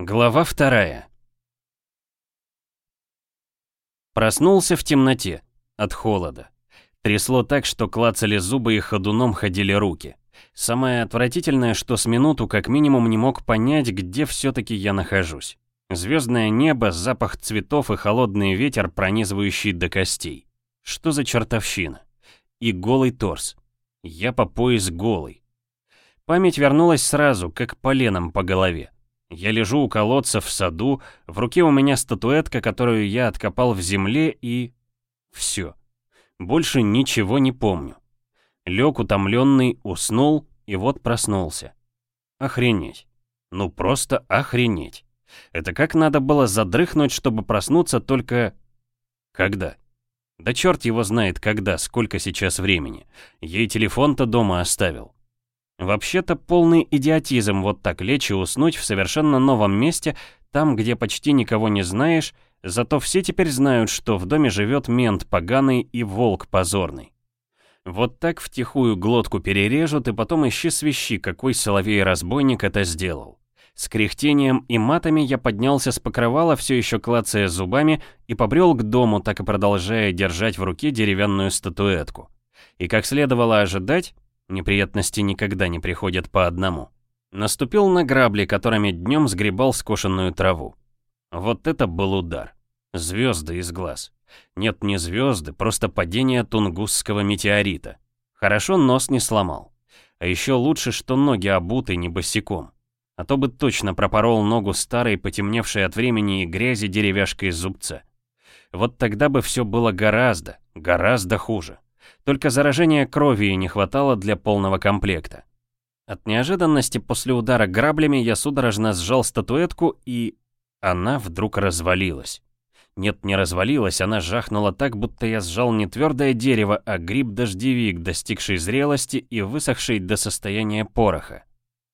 Глава вторая. Проснулся в темноте, от холода. Трясло так, что клацали зубы и ходуном ходили руки. Самое отвратительное, что с минуту как минимум не мог понять, где все-таки я нахожусь. Звездное небо, запах цветов и холодный ветер, пронизывающий до костей. Что за чертовщина? И голый торс. Я по пояс голый. Память вернулась сразу, как поленом по голове. Я лежу у колодца в саду, в руке у меня статуэтка, которую я откопал в земле и... Все. Больше ничего не помню. Лег утомленный, уснул и вот проснулся. Охренеть. Ну просто охренеть. Это как надо было задрыхнуть, чтобы проснуться только... Когда? Да черт его знает когда, сколько сейчас времени. Ей телефон-то дома оставил. Вообще-то полный идиотизм вот так лечь и уснуть в совершенно новом месте, там, где почти никого не знаешь, зато все теперь знают, что в доме живет мент поганый и волк позорный. Вот так втихую глотку перережут и потом ищи свищи, какой соловей-разбойник это сделал. С кряхтением и матами я поднялся с покрывала, все еще клацая зубами, и побрел к дому, так и продолжая держать в руке деревянную статуэтку. И как следовало ожидать, Неприятности никогда не приходят по одному. Наступил на грабли, которыми днем сгребал скошенную траву. Вот это был удар. Звезды из глаз. Нет, не звезды, просто падение тунгусского метеорита. Хорошо нос не сломал. А еще лучше, что ноги обуты не босиком. А то бы точно пропорол ногу старой, потемневшей от времени и грязи деревяшкой зубца. Вот тогда бы все было гораздо, гораздо хуже. Только заражения крови не хватало для полного комплекта. От неожиданности после удара граблями я судорожно сжал статуэтку и... Она вдруг развалилась. Нет, не развалилась, она жахнула так, будто я сжал не твердое дерево, а гриб-дождевик, достигший зрелости и высохший до состояния пороха.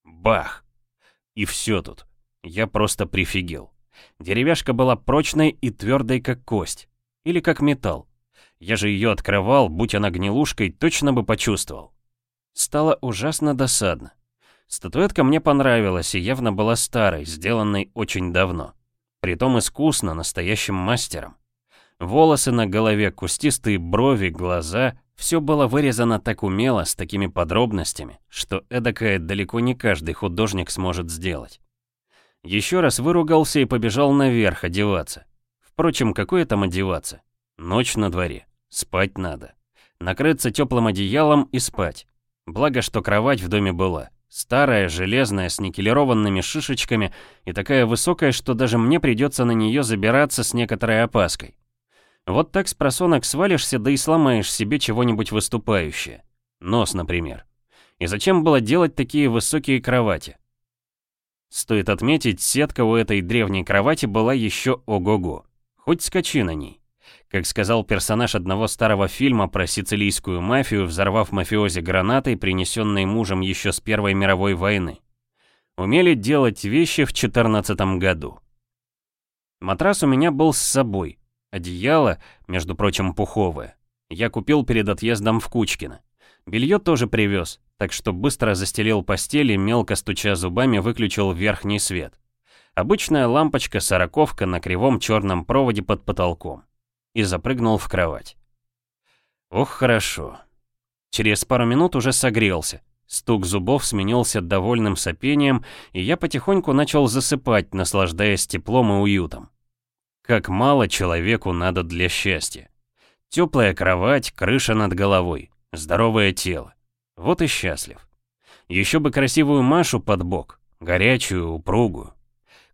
Бах! И все тут. Я просто прифигел. Деревяшка была прочной и твердой, как кость. Или как металл. Я же ее открывал, будь она гнилушкой, точно бы почувствовал. Стало ужасно досадно. Статуэтка мне понравилась и явно была старой, сделанной очень давно. Притом искусно, настоящим мастером. Волосы на голове, кустистые брови, глаза — все было вырезано так умело, с такими подробностями, что эдакое далеко не каждый художник сможет сделать. Еще раз выругался и побежал наверх одеваться. Впрочем, какое там одеваться? Ночь на дворе. Спать надо. Накрыться теплым одеялом и спать. Благо, что кровать в доме была. Старая, железная, с никелированными шишечками и такая высокая, что даже мне придется на нее забираться с некоторой опаской. Вот так с просонок свалишься, да и сломаешь себе чего-нибудь выступающее. Нос, например. И зачем было делать такие высокие кровати? Стоит отметить, сетка у этой древней кровати была еще ого-го. Хоть скачи на ней. Как сказал персонаж одного старого фильма про сицилийскую мафию, взорвав мафиози гранатой, принесенной мужем еще с Первой мировой войны. Умели делать вещи в 14 году. Матрас у меня был с собой. Одеяло, между прочим, пуховое. Я купил перед отъездом в Кучкино. Белье тоже привез, так что быстро застелил постель и, мелко стуча зубами, выключил верхний свет. Обычная лампочка-сороковка на кривом черном проводе под потолком и запрыгнул в кровать. Ох, хорошо. Через пару минут уже согрелся. Стук зубов сменился довольным сопением, и я потихоньку начал засыпать, наслаждаясь теплом и уютом. Как мало человеку надо для счастья. Теплая кровать, крыша над головой, здоровое тело. Вот и счастлив. Еще бы красивую Машу под бок, горячую, упругую.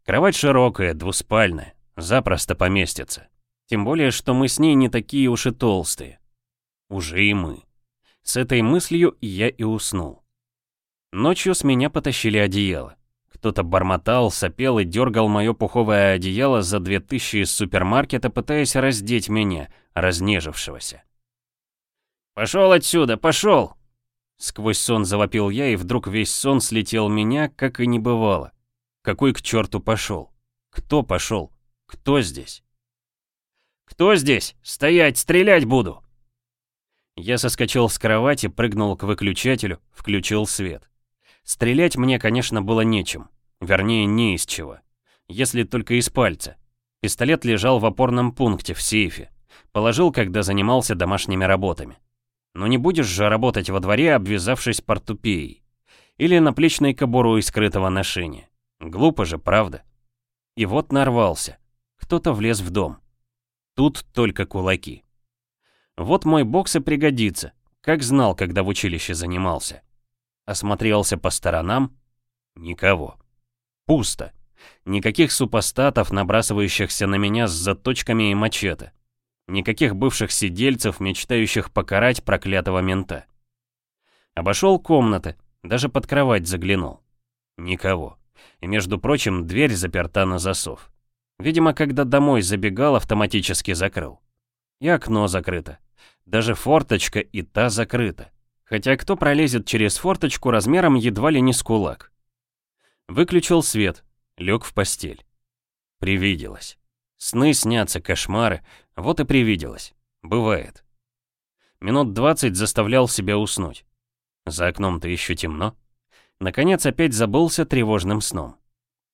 Кровать широкая, двуспальная, запросто поместится. Тем более, что мы с ней не такие уж и толстые. Уже и мы. С этой мыслью я и уснул. Ночью с меня потащили одеяло. Кто-то бормотал, сопел и дергал мое пуховое одеяло за две тысячи из супермаркета, пытаясь раздеть меня, разнежившегося. «Пошел отсюда, пошел!» Сквозь сон завопил я, и вдруг весь сон слетел меня, как и не бывало. Какой к черту пошел? Кто пошел? Кто здесь? «Кто здесь? Стоять, стрелять буду!» Я соскочил с кровати, прыгнул к выключателю, включил свет. Стрелять мне, конечно, было нечем. Вернее, не из чего. если только из пальца. Пистолет лежал в опорном пункте в сейфе. Положил, когда занимался домашними работами. Но не будешь же работать во дворе, обвязавшись портупеей. Или наплечной кобурой скрытого ношения. Глупо же, правда? И вот нарвался. Кто-то влез в дом. Тут только кулаки. Вот мой бокс и пригодится, как знал, когда в училище занимался. Осмотрелся по сторонам. Никого. Пусто. Никаких супостатов, набрасывающихся на меня с заточками и мачете. Никаких бывших сидельцев, мечтающих покарать проклятого мента. Обошел комнаты, даже под кровать заглянул. Никого. И, между прочим, дверь заперта на засов. Видимо, когда домой забегал, автоматически закрыл. И окно закрыто. Даже форточка и та закрыта. Хотя кто пролезет через форточку размером едва ли не с кулак? Выключил свет, лег в постель. Привиделось. Сны снятся, кошмары, вот и привиделось. Бывает. Минут двадцать заставлял себя уснуть. За окном-то еще темно. Наконец опять забылся тревожным сном.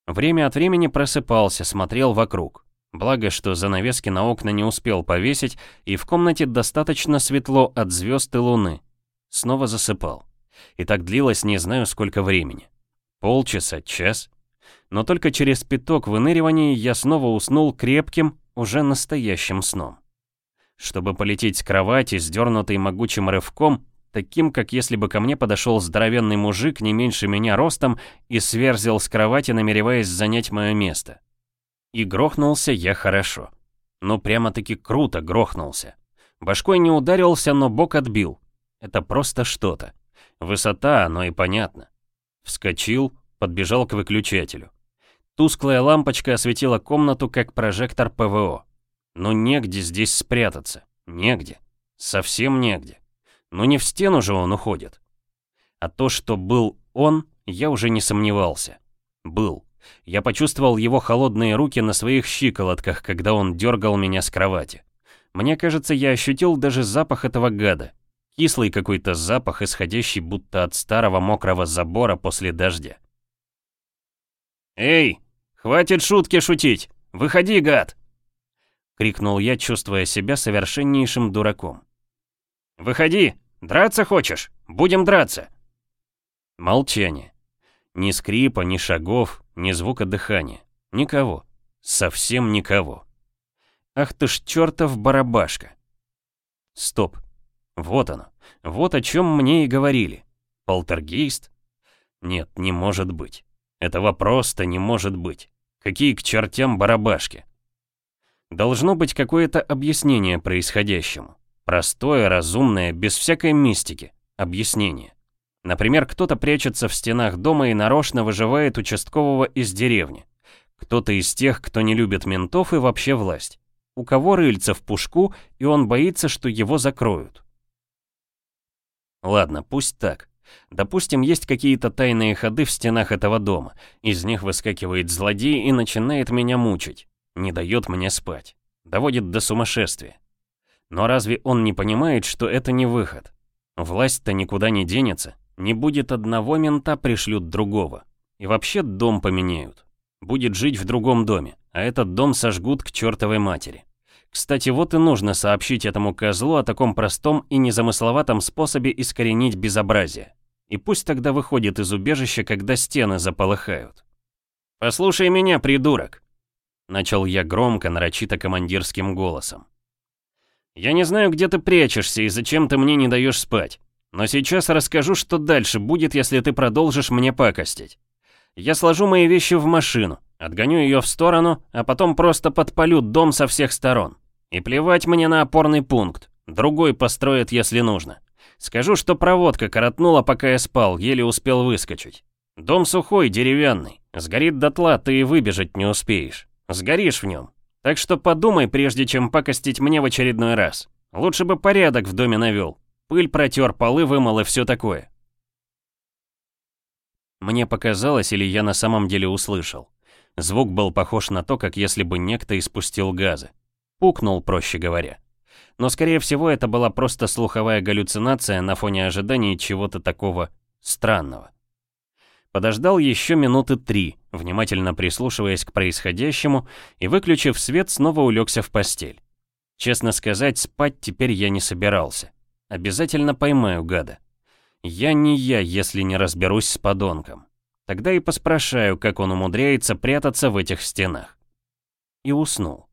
Время от времени просыпался, смотрел вокруг. Благо, что занавески на окна не успел повесить, и в комнате достаточно светло от звезд и луны. Снова засыпал. И так длилось не знаю сколько времени. Полчаса, час. Но только через пяток выныриваний я снова уснул крепким, уже настоящим сном. Чтобы полететь с кровати, сдернутой могучим рывком, таким, как если бы ко мне подошел здоровенный мужик не меньше меня ростом и сверзил с кровати, намереваясь занять мое место. И грохнулся я хорошо. Ну прямо-таки круто грохнулся. Башкой не ударился, но бок отбил. Это просто что-то. Высота, оно и понятно. Вскочил, подбежал к выключателю. Тусклая лампочка осветила комнату, как прожектор ПВО. Но негде здесь спрятаться. Негде. Совсем негде. Но не в стену же он уходит. А то, что был он, я уже не сомневался. Был. Я почувствовал его холодные руки на своих щиколотках, когда он дергал меня с кровати. Мне кажется, я ощутил даже запах этого гада. Кислый какой-то запах, исходящий будто от старого мокрого забора после дождя. «Эй, хватит шутки шутить! Выходи, гад!» Крикнул я, чувствуя себя совершеннейшим дураком. «Выходи! Драться хочешь? Будем драться!» Молчание. Ни скрипа, ни шагов, ни звука дыхания. Никого. Совсем никого. Ах ты ж чертов барабашка. Стоп. Вот оно. Вот о чем мне и говорили. Полтергейст? Нет, не может быть. Этого просто не может быть. Какие к чертям барабашки? Должно быть какое-то объяснение происходящему. Простое, разумное, без всякой мистики. Объяснение. Например, кто-то прячется в стенах дома и нарочно выживает участкового из деревни. Кто-то из тех, кто не любит ментов и вообще власть. У кого рыльца в пушку, и он боится, что его закроют. Ладно, пусть так. Допустим, есть какие-то тайные ходы в стенах этого дома. Из них выскакивает злодей и начинает меня мучить. Не дает мне спать. Доводит до сумасшествия. Но разве он не понимает, что это не выход? Власть-то никуда не денется. Не будет одного мента, пришлют другого. И вообще дом поменяют. Будет жить в другом доме, а этот дом сожгут к чертовой матери. Кстати, вот и нужно сообщить этому козлу о таком простом и незамысловатом способе искоренить безобразие. И пусть тогда выходит из убежища, когда стены заполыхают. «Послушай меня, придурок!» Начал я громко, нарочито командирским голосом. «Я не знаю, где ты прячешься и зачем ты мне не даешь спать. Но сейчас расскажу, что дальше будет, если ты продолжишь мне пакостить. Я сложу мои вещи в машину, отгоню ее в сторону, а потом просто подпалю дом со всех сторон. И плевать мне на опорный пункт. Другой построят, если нужно. Скажу, что проводка коротнула, пока я спал, еле успел выскочить. Дом сухой, деревянный. Сгорит дотла, ты и выбежать не успеешь. Сгоришь в нем. Так что подумай, прежде чем пакостить мне в очередной раз. Лучше бы порядок в доме навел. Пыль протер, полы вымыл и все такое. Мне показалось, или я на самом деле услышал. Звук был похож на то, как если бы некто испустил газы. Пукнул, проще говоря. Но, скорее всего, это была просто слуховая галлюцинация на фоне ожидания чего-то такого странного. Подождал еще минуты три, внимательно прислушиваясь к происходящему, и, выключив свет, снова улегся в постель. Честно сказать, спать теперь я не собирался. Обязательно поймаю гада. Я не я, если не разберусь с подонком. Тогда и поспрашаю, как он умудряется прятаться в этих стенах. И уснул.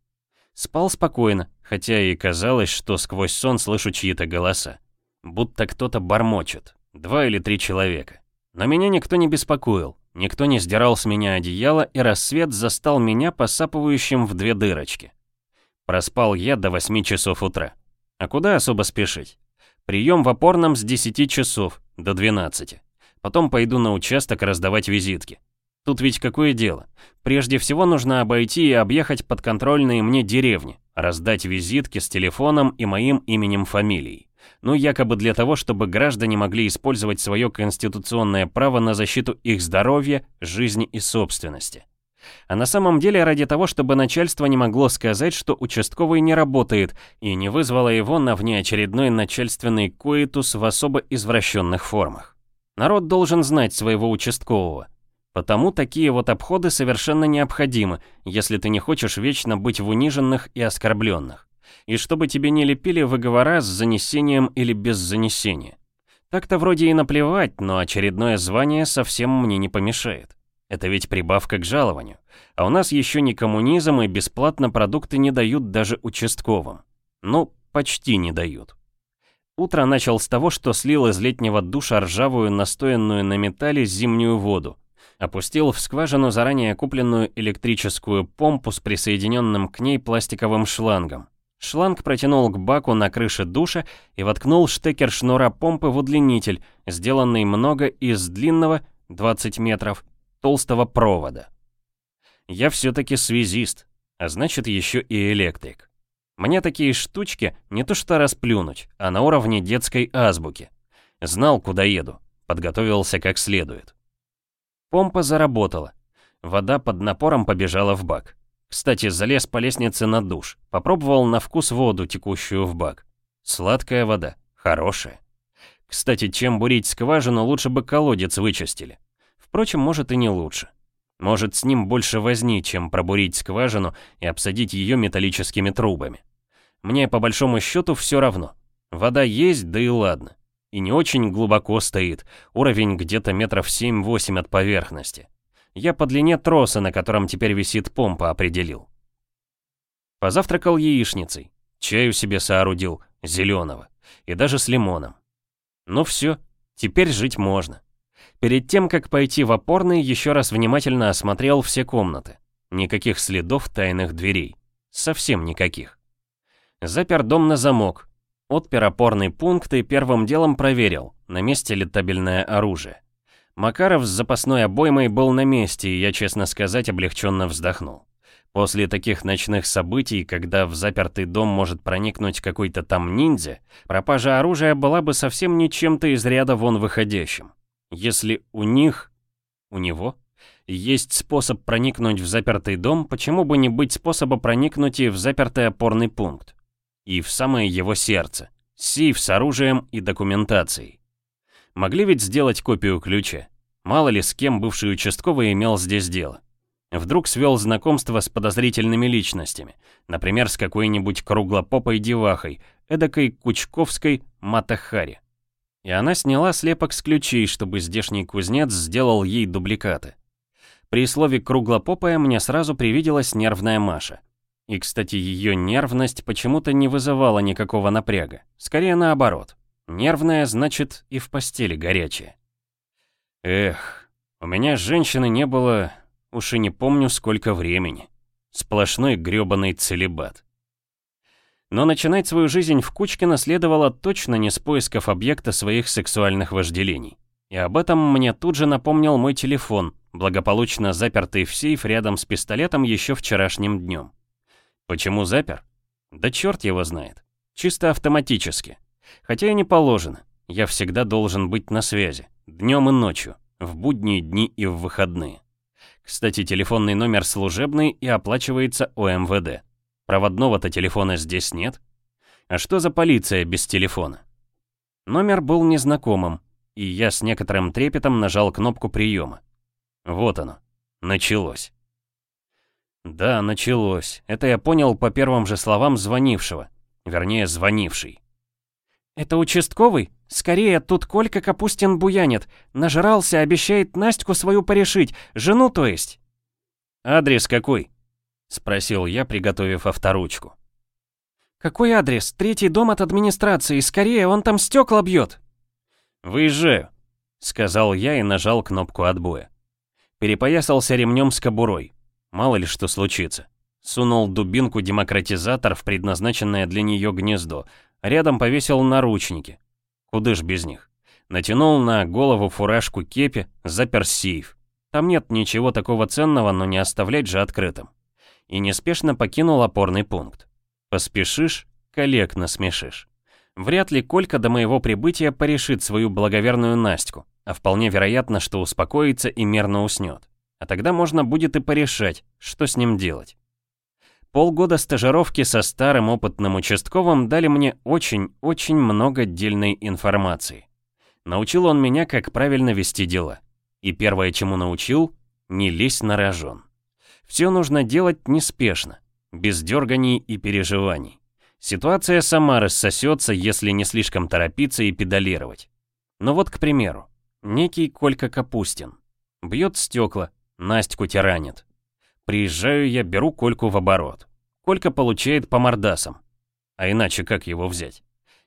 Спал спокойно, хотя и казалось, что сквозь сон слышу чьи-то голоса. Будто кто-то бормочет. Два или три человека. Но меня никто не беспокоил, никто не сдирал с меня одеяло, и рассвет застал меня посапывающим в две дырочки. Проспал я до 8 часов утра. А куда особо спешить? Прием в опорном с 10 часов до 12. Потом пойду на участок раздавать визитки. Тут ведь какое дело? Прежде всего нужно обойти и объехать подконтрольные мне деревни, раздать визитки с телефоном и моим именем-фамилией. Ну, якобы для того, чтобы граждане могли использовать свое конституционное право на защиту их здоровья, жизни и собственности. А на самом деле ради того, чтобы начальство не могло сказать, что участковый не работает и не вызвало его на внеочередной начальственный коитус в особо извращенных формах. Народ должен знать своего участкового. Потому такие вот обходы совершенно необходимы, если ты не хочешь вечно быть в униженных и оскорбленных и чтобы тебе не лепили выговора с занесением или без занесения. Так-то вроде и наплевать, но очередное звание совсем мне не помешает. Это ведь прибавка к жалованию. А у нас еще не коммунизм и бесплатно продукты не дают даже участковым. Ну, почти не дают. Утро начал с того, что слил из летнего душа ржавую, настоянную на металле зимнюю воду. Опустил в скважину заранее купленную электрическую помпу с присоединенным к ней пластиковым шлангом. Шланг протянул к баку на крыше душа и воткнул штекер шнура помпы в удлинитель, сделанный много из длинного, 20 метров, толстого провода. Я все-таки связист, а значит еще и электрик. Мне такие штучки не то что расплюнуть, а на уровне детской азбуки. Знал, куда еду, подготовился как следует. Помпа заработала. Вода под напором побежала в бак. Кстати, залез по лестнице на душ. Попробовал на вкус воду, текущую в бак. Сладкая вода. Хорошая. Кстати, чем бурить скважину, лучше бы колодец вычистили. Впрочем, может и не лучше. Может, с ним больше возни, чем пробурить скважину и обсадить ее металлическими трубами. Мне, по большому счету, все равно. Вода есть, да и ладно. И не очень глубоко стоит, уровень где-то метров 7-8 от поверхности. Я по длине троса, на котором теперь висит помпа, определил. Позавтракал яичницей, чаю себе соорудил, зеленого, и даже с лимоном. Ну все, теперь жить можно. Перед тем, как пойти в опорный, еще раз внимательно осмотрел все комнаты. Никаких следов тайных дверей. Совсем никаких. Запер дом на замок. Отпер опорный пункт и первым делом проверил, на месте ли табельное оружие. Макаров с запасной обоймой был на месте, и я, честно сказать, облегченно вздохнул. После таких ночных событий, когда в запертый дом может проникнуть какой-то там ниндзя, пропажа оружия была бы совсем не чем-то из ряда вон выходящим. Если у них, у него, есть способ проникнуть в запертый дом, почему бы не быть способа проникнуть и в запертый опорный пункт? И в самое его сердце, сейф с оружием и документацией. Могли ведь сделать копию ключа. Мало ли с кем бывший участковый имел здесь дело. Вдруг свел знакомство с подозрительными личностями, например, с какой-нибудь круглопопой девахой, эдакой кучковской Матахари. И она сняла слепок с ключей, чтобы здешний кузнец сделал ей дубликаты. При слове «круглопопая» мне сразу привиделась нервная Маша. И, кстати, ее нервность почему-то не вызывала никакого напряга. Скорее наоборот. Нервная, значит, и в постели горячая. Эх, у меня женщины не было, уж и не помню сколько времени. Сплошной грёбаный целебат. Но начинать свою жизнь в Кучкино следовало точно не с поисков объекта своих сексуальных вожделений. И об этом мне тут же напомнил мой телефон, благополучно запертый в сейф рядом с пистолетом еще вчерашним днем. Почему запер? Да черт его знает. Чисто автоматически. Хотя и не положено. Я всегда должен быть на связи. Днем и ночью. В будние дни и в выходные. Кстати, телефонный номер служебный и оплачивается ОМВД. Проводного-то телефона здесь нет. А что за полиция без телефона? Номер был незнакомым. и я с некоторым трепетом нажал кнопку приема. Вот оно. Началось. Да, началось. Это я понял по первым же словам звонившего. Вернее, звонивший. «Это участковый? Скорее, тут Колька Капустин буянит. Нажрался, обещает Настю свою порешить. Жену, то есть?» «Адрес какой?» — спросил я, приготовив авторучку. «Какой адрес? Третий дом от администрации. Скорее, он там стекла бьет!» «Выезжаю», — сказал я и нажал кнопку отбоя. Перепоясался ремнем с кобурой. Мало ли что случится. Сунул дубинку-демократизатор в предназначенное для нее гнездо. Рядом повесил наручники. Куда ж без них? Натянул на голову фуражку кепи, запер сейф. Там нет ничего такого ценного, но не оставлять же открытым. И неспешно покинул опорный пункт. Поспешишь, коллег насмешишь. Вряд ли Колька до моего прибытия порешит свою благоверную Настю, а вполне вероятно, что успокоится и мерно уснет. А тогда можно будет и порешать, что с ним делать. Полгода стажировки со старым опытным участковым дали мне очень-очень много дельной информации. Научил он меня, как правильно вести дела. И первое, чему научил, не лезь на рожон. Все нужно делать неспешно, без дерганий и переживаний. Ситуация сама рассосется, если не слишком торопиться и педалировать. Но вот, к примеру, некий Колька Капустин. Бьет стекла, Настю тиранит. Приезжаю я, беру Кольку в оборот. Колька получает по мордасам. А иначе как его взять?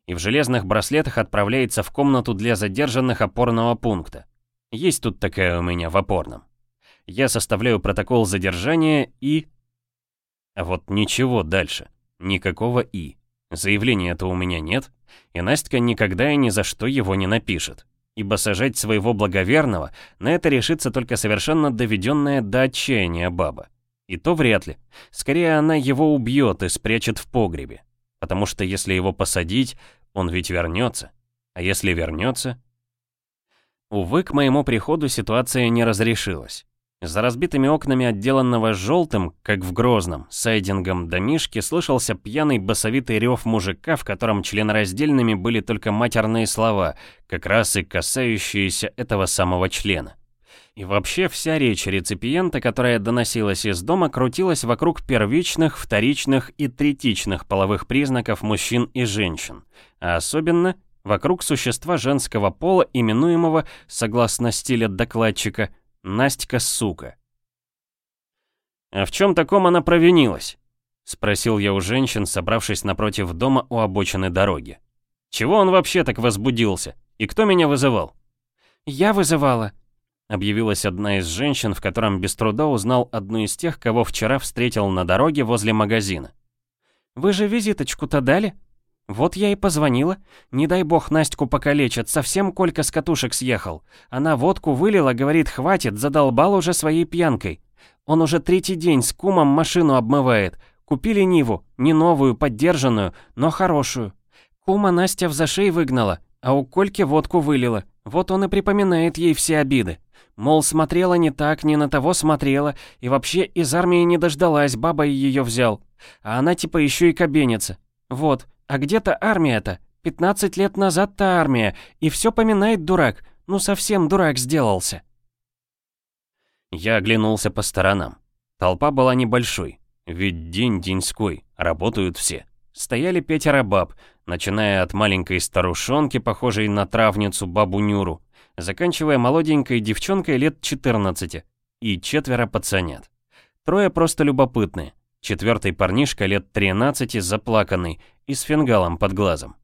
И в железных браслетах отправляется в комнату для задержанных опорного пункта. Есть тут такая у меня в опорном. Я составляю протокол задержания и... А вот ничего дальше. Никакого «и». Заявления-то у меня нет, и Настя никогда и ни за что его не напишет. Ибо сажать своего благоверного, на это решится только совершенно доведенная до отчаяния баба. И то вряд ли. Скорее, она его убьет и спрячет в погребе. Потому что если его посадить, он ведь вернется. А если вернется... Увы, к моему приходу ситуация не разрешилась. За разбитыми окнами отделанного желтым, как в Грозном, сайдингом домишки слышался пьяный басовитый рев мужика, в котором членораздельными были только матерные слова, как раз и касающиеся этого самого члена. И вообще вся речь реципиента, которая доносилась из дома, крутилась вокруг первичных, вторичных и третичных половых признаков мужчин и женщин, а особенно вокруг существа женского пола, именуемого, согласно стилю докладчика, Настя сука. «А в чем таком она провинилась?» — спросил я у женщин, собравшись напротив дома у обочины дороги. «Чего он вообще так возбудился? И кто меня вызывал?» «Я вызывала», — объявилась одна из женщин, в котором без труда узнал одну из тех, кого вчера встретил на дороге возле магазина. «Вы же визиточку-то дали?» «Вот я и позвонила. Не дай бог Настю покалечат, совсем Колька с катушек съехал. Она водку вылила, говорит, хватит, задолбал уже своей пьянкой. Он уже третий день с кумом машину обмывает. Купили Ниву, не новую, поддержанную, но хорошую. Кума Настя в зашей выгнала, а у Кольки водку вылила. Вот он и припоминает ей все обиды. Мол, смотрела не так, не на того смотрела, и вообще из армии не дождалась, баба ее взял. А она типа еще и кабенится. Вот, а где-то армия-то? 15 лет назад-то армия, и все поминает дурак. Ну совсем дурак сделался. Я оглянулся по сторонам. Толпа была небольшой, ведь день деньской, работают все. Стояли пятеро баб, начиная от маленькой старушонки, похожей на травницу бабу Нюру, заканчивая молоденькой девчонкой лет 14, и четверо пацанят. Трое просто любопытные, Четвертый парнишка лет 13 заплаканный и с фингалом под глазом.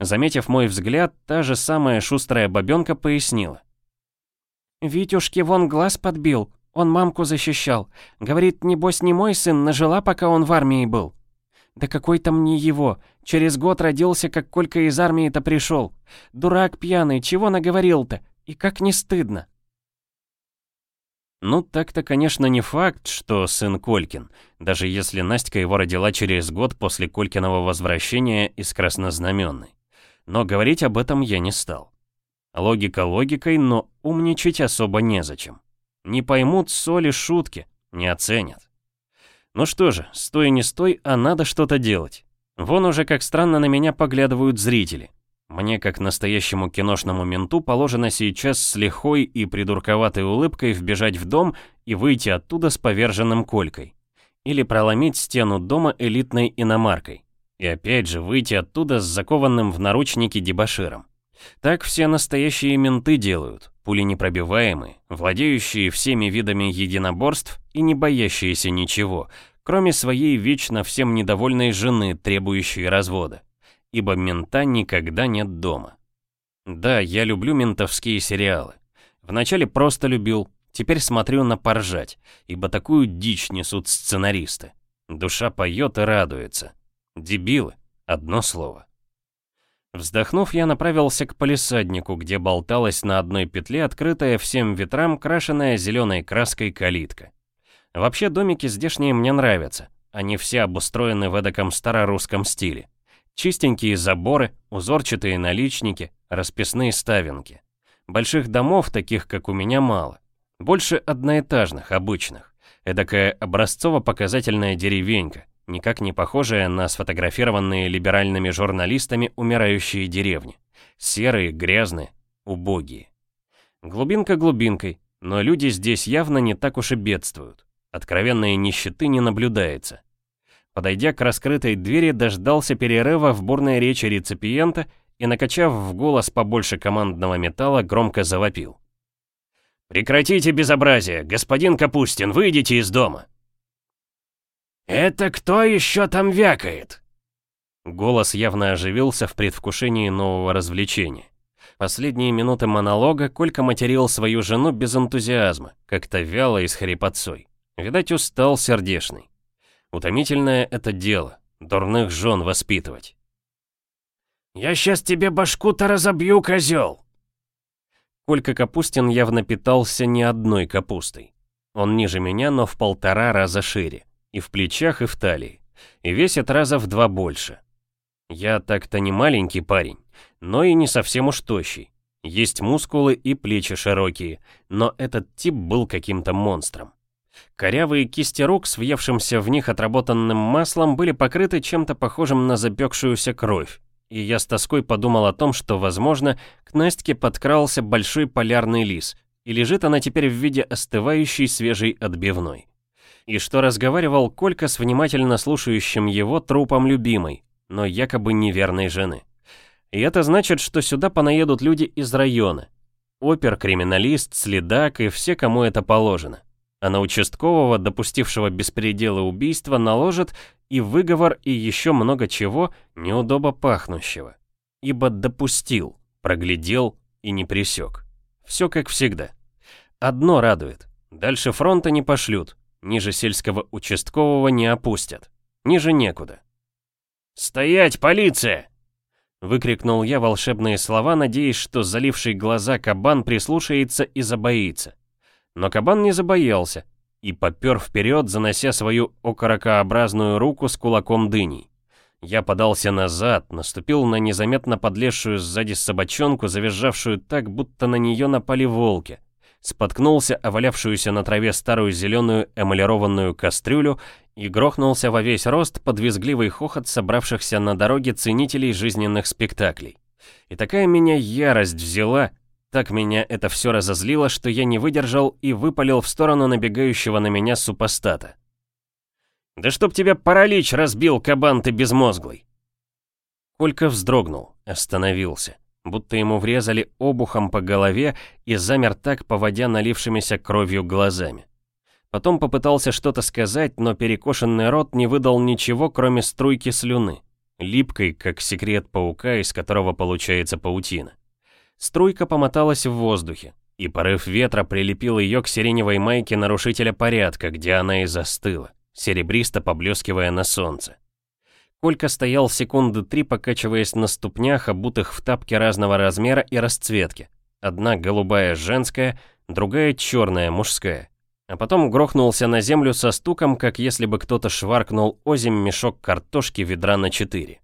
Заметив мой взгляд, та же самая шустрая бабенка пояснила. «Витюшке вон глаз подбил, он мамку защищал. Говорит, небось не мой сын, нажила, пока он в армии был». «Да какой там не его. Через год родился, как Колька из армии-то пришел. Дурак пьяный, чего наговорил-то? И как не стыдно?» Ну, так-то, конечно, не факт, что сын Колькин, даже если Настя его родила через год после Колькиного возвращения из Краснознаменной. Но говорить об этом я не стал. Логика логикой, но умничать особо незачем. Не поймут соли шутки, не оценят. Ну что же, стой не стой, а надо что-то делать. Вон уже как странно на меня поглядывают зрители. Мне, как настоящему киношному менту, положено сейчас с лихой и придурковатой улыбкой вбежать в дом и выйти оттуда с поверженным колькой. Или проломить стену дома элитной иномаркой. И опять же выйти оттуда с закованным в наручники дебоширом. Так все настоящие менты делают, пули непробиваемые, владеющие всеми видами единоборств и не боящиеся ничего, кроме своей вечно всем недовольной жены, требующей развода. Ибо мента никогда нет дома. Да, я люблю ментовские сериалы. Вначале просто любил, теперь смотрю на поржать, ибо такую дичь несут сценаристы. Душа поет и радуется. Дебилы, одно слово. Вздохнув, я направился к полисаднику, где болталась на одной петле открытая всем ветрам крашенная зеленой краской калитка. Вообще домики здешние мне нравятся. Они все обустроены в эдаком старорусском стиле. Чистенькие заборы, узорчатые наличники, расписные ставинки. Больших домов, таких как у меня, мало. Больше одноэтажных, обычных. Эдакая образцово-показательная деревенька, никак не похожая на сфотографированные либеральными журналистами умирающие деревни. Серые, грязные, убогие. Глубинка глубинкой, но люди здесь явно не так уж и бедствуют. Откровенной нищеты не наблюдается. Подойдя к раскрытой двери, дождался перерыва в бурной речи реципиента и, накачав в голос побольше командного металла, громко завопил. «Прекратите безобразие! Господин Капустин, выйдите из дома!» «Это кто еще там вякает?» Голос явно оживился в предвкушении нового развлечения. Последние минуты монолога Колька материл свою жену без энтузиазма, как-то вяло и с хрипотцой. Видать, устал сердешный. Утомительное это дело, дурных жен воспитывать. «Я сейчас тебе башку-то разобью, козел!» Колька Капустин явно питался не одной капустой. Он ниже меня, но в полтора раза шире. И в плечах, и в талии. И весит раза в два больше. Я так-то не маленький парень, но и не совсем уж тощий. Есть мускулы и плечи широкие, но этот тип был каким-то монстром. Корявые кисти рук с въевшимся в них отработанным маслом были покрыты чем-то похожим на запекшуюся кровь, и я с тоской подумал о том, что, возможно, к Настке подкрался большой полярный лис, и лежит она теперь в виде остывающей свежей отбивной и что разговаривал Колька с внимательно слушающим его трупом любимой, но якобы неверной жены. И это значит, что сюда понаедут люди из района. Опер, криминалист, следак и все, кому это положено. А на участкового, допустившего беспредела убийства, наложат и выговор, и еще много чего неудобо пахнущего. Ибо допустил, проглядел и не присек. Все как всегда. Одно радует. Дальше фронта не пошлют, Ниже сельского участкового не опустят. Ниже некуда. «Стоять, полиция!» Выкрикнул я волшебные слова, надеясь, что заливший глаза кабан прислушается и забоится. Но кабан не забоялся и попер вперед, занося свою окорокообразную руку с кулаком дыней. Я подался назад, наступил на незаметно подлезшую сзади собачонку, завизжавшую так, будто на нее напали волки споткнулся о валявшуюся на траве старую зеленую эмалированную кастрюлю и грохнулся во весь рост под визгливый хохот собравшихся на дороге ценителей жизненных спектаклей. И такая меня ярость взяла, так меня это все разозлило, что я не выдержал и выпалил в сторону набегающего на меня супостата. «Да чтоб тебя паралич разбил, кабан ты безмозглый!» Колька вздрогнул, остановился будто ему врезали обухом по голове и замер так, поводя налившимися кровью глазами. Потом попытался что-то сказать, но перекошенный рот не выдал ничего, кроме струйки слюны, липкой, как секрет паука, из которого получается паутина. Струйка помоталась в воздухе, и порыв ветра прилепил ее к сиреневой майке нарушителя порядка, где она и застыла, серебристо поблескивая на солнце. Колька стоял секунды три, покачиваясь на ступнях, обутых в тапки разного размера и расцветки. Одна голубая женская, другая черная мужская. А потом грохнулся на землю со стуком, как если бы кто-то шваркнул озим мешок картошки ведра на четыре.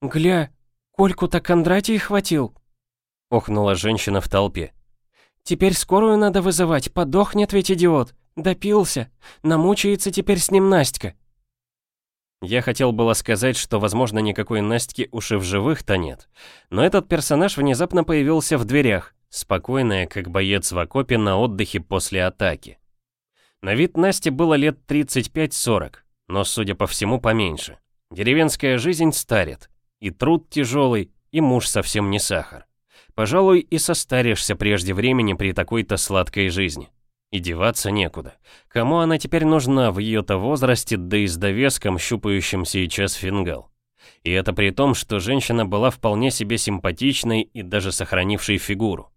«Гля, Кольку-то Кондратий хватил!» — охнула женщина в толпе. «Теперь скорую надо вызывать, подохнет ведь идиот! Допился! Намучается теперь с ним Настя!» Я хотел было сказать, что, возможно, никакой Настики уж и в живых-то нет. Но этот персонаж внезапно появился в дверях, спокойная, как боец в окопе на отдыхе после атаки. На вид Насти было лет 35-40, но, судя по всему, поменьше. Деревенская жизнь старит, и труд тяжелый, и муж совсем не сахар. Пожалуй, и состаришься прежде времени при такой-то сладкой жизни. И деваться некуда. Кому она теперь нужна в ее-то возрасте, да и с довеском, щупающим сейчас фингал? И это при том, что женщина была вполне себе симпатичной и даже сохранившей фигуру.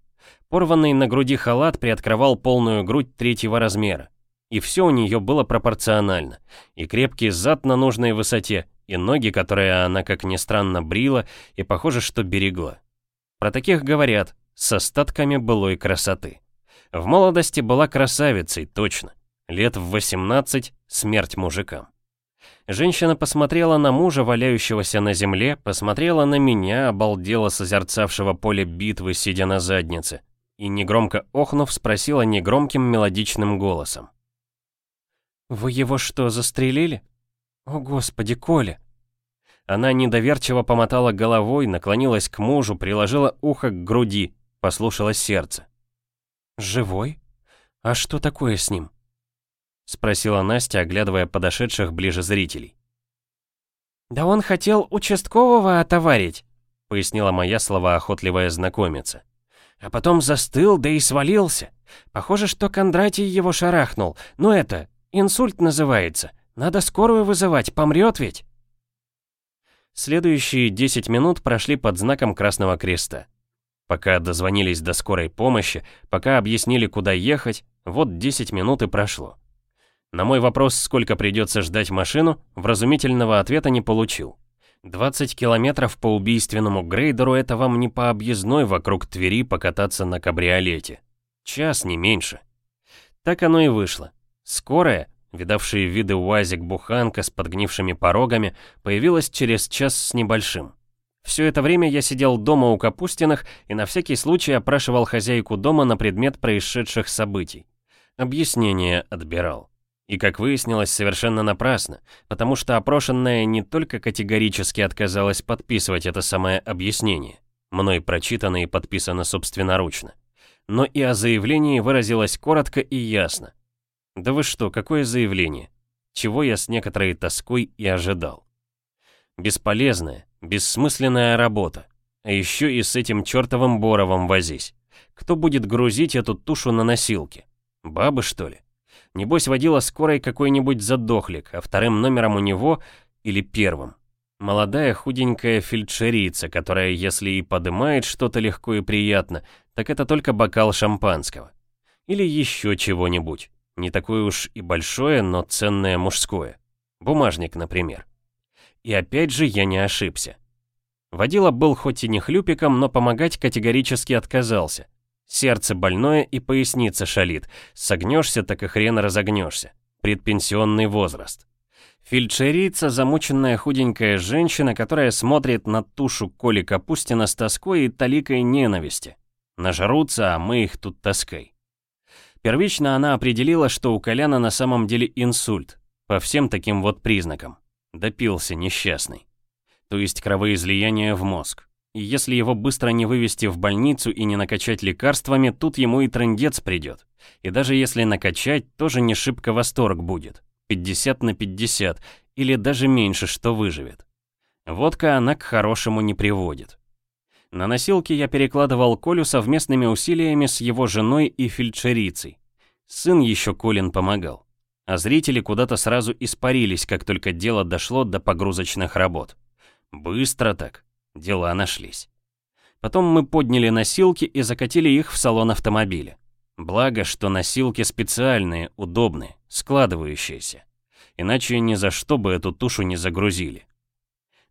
Порванный на груди халат приоткрывал полную грудь третьего размера. И все у нее было пропорционально. И крепкий зад на нужной высоте, и ноги, которые она, как ни странно, брила, и похоже, что берегла. Про таких говорят, с остатками былой красоты. В молодости была красавицей, точно. Лет в 18 — смерть мужикам. Женщина посмотрела на мужа, валяющегося на земле, посмотрела на меня, обалдела созерцавшего поле битвы, сидя на заднице, и, негромко охнув, спросила негромким мелодичным голосом. «Вы его что, застрелили? О, Господи, Коля!» Она недоверчиво помотала головой, наклонилась к мужу, приложила ухо к груди, послушала сердце. «Живой? А что такое с ним?» Спросила Настя, оглядывая подошедших ближе зрителей. «Да он хотел участкового отоварить», — пояснила моя словоохотливая знакомица. «А потом застыл, да и свалился. Похоже, что Кондратий его шарахнул. Ну это, инсульт называется. Надо скорую вызывать, помрет ведь». Следующие 10 минут прошли под знаком Красного Креста. Пока дозвонились до скорой помощи, пока объяснили, куда ехать, вот 10 минут и прошло. На мой вопрос, сколько придется ждать машину, вразумительного ответа не получил. 20 километров по убийственному грейдеру это вам не по объездной вокруг Твери покататься на кабриолете. Час, не меньше. Так оно и вышло. Скорая, видавшие виды УАЗик-буханка с подгнившими порогами, появилась через час с небольшим. Все это время я сидел дома у Капустиных и на всякий случай опрашивал хозяйку дома на предмет происшедших событий. Объяснение отбирал. И, как выяснилось, совершенно напрасно, потому что опрошенная не только категорически отказалась подписывать это самое объяснение, мной прочитано и подписано собственноручно, но и о заявлении выразилась коротко и ясно. Да вы что, какое заявление? Чего я с некоторой тоской и ожидал. Бесполезная, бессмысленная работа. А еще и с этим чертовым Боровым возись. Кто будет грузить эту тушу на носилки? Бабы, что ли? Небось, водила скорой какой-нибудь задохлик, а вторым номером у него, или первым. Молодая худенькая фельдшерица, которая, если и подымает что-то легко и приятно, так это только бокал шампанского. Или еще чего-нибудь. Не такое уж и большое, но ценное мужское. Бумажник, например. И опять же я не ошибся. Водила был хоть и не хлюпиком, но помогать категорически отказался. Сердце больное и поясница шалит. Согнешься, так и хрен разогнешься. Предпенсионный возраст. Фельдшерица, замученная худенькая женщина, которая смотрит на тушу Коли Капустина с тоской и таликой ненависти. Нажрутся, а мы их тут тоской. Первично она определила, что у Коляна на самом деле инсульт, по всем таким вот признакам. Допился несчастный. То есть кровоизлияние в мозг. И если его быстро не вывести в больницу и не накачать лекарствами, тут ему и трындец придет. И даже если накачать, тоже не шибко восторг будет. 50 на 50, или даже меньше, что выживет. Водка она к хорошему не приводит. На носилке я перекладывал Колю совместными усилиями с его женой и фельдшерицей. Сын еще Колин помогал. А зрители куда-то сразу испарились, как только дело дошло до погрузочных работ. Быстро так. Дела нашлись. Потом мы подняли носилки и закатили их в салон автомобиля. Благо, что носилки специальные, удобные, складывающиеся. Иначе ни за что бы эту тушу не загрузили.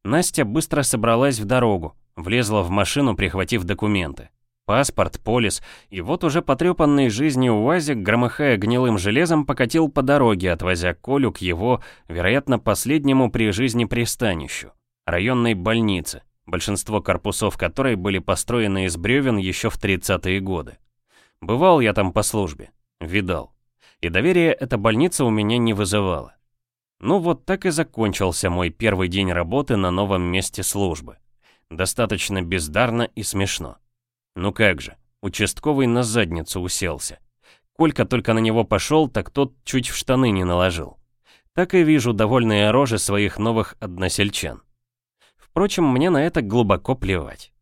Настя быстро собралась в дорогу, Влезла в машину, прихватив документы. Паспорт, полис, и вот уже потрепанный жизнью УАЗик, громыхая гнилым железом, покатил по дороге, отвозя Колю к его, вероятно, последнему при жизни пристанищу, районной больнице, большинство корпусов которой были построены из бревен еще в 30-е годы. Бывал я там по службе, видал. И доверие эта больница у меня не вызывала. Ну вот так и закончился мой первый день работы на новом месте службы. Достаточно бездарно и смешно. Ну как же, участковый на задницу уселся. Колька только на него пошел, так тот чуть в штаны не наложил. Так и вижу довольные рожи своих новых односельчан. Впрочем, мне на это глубоко плевать.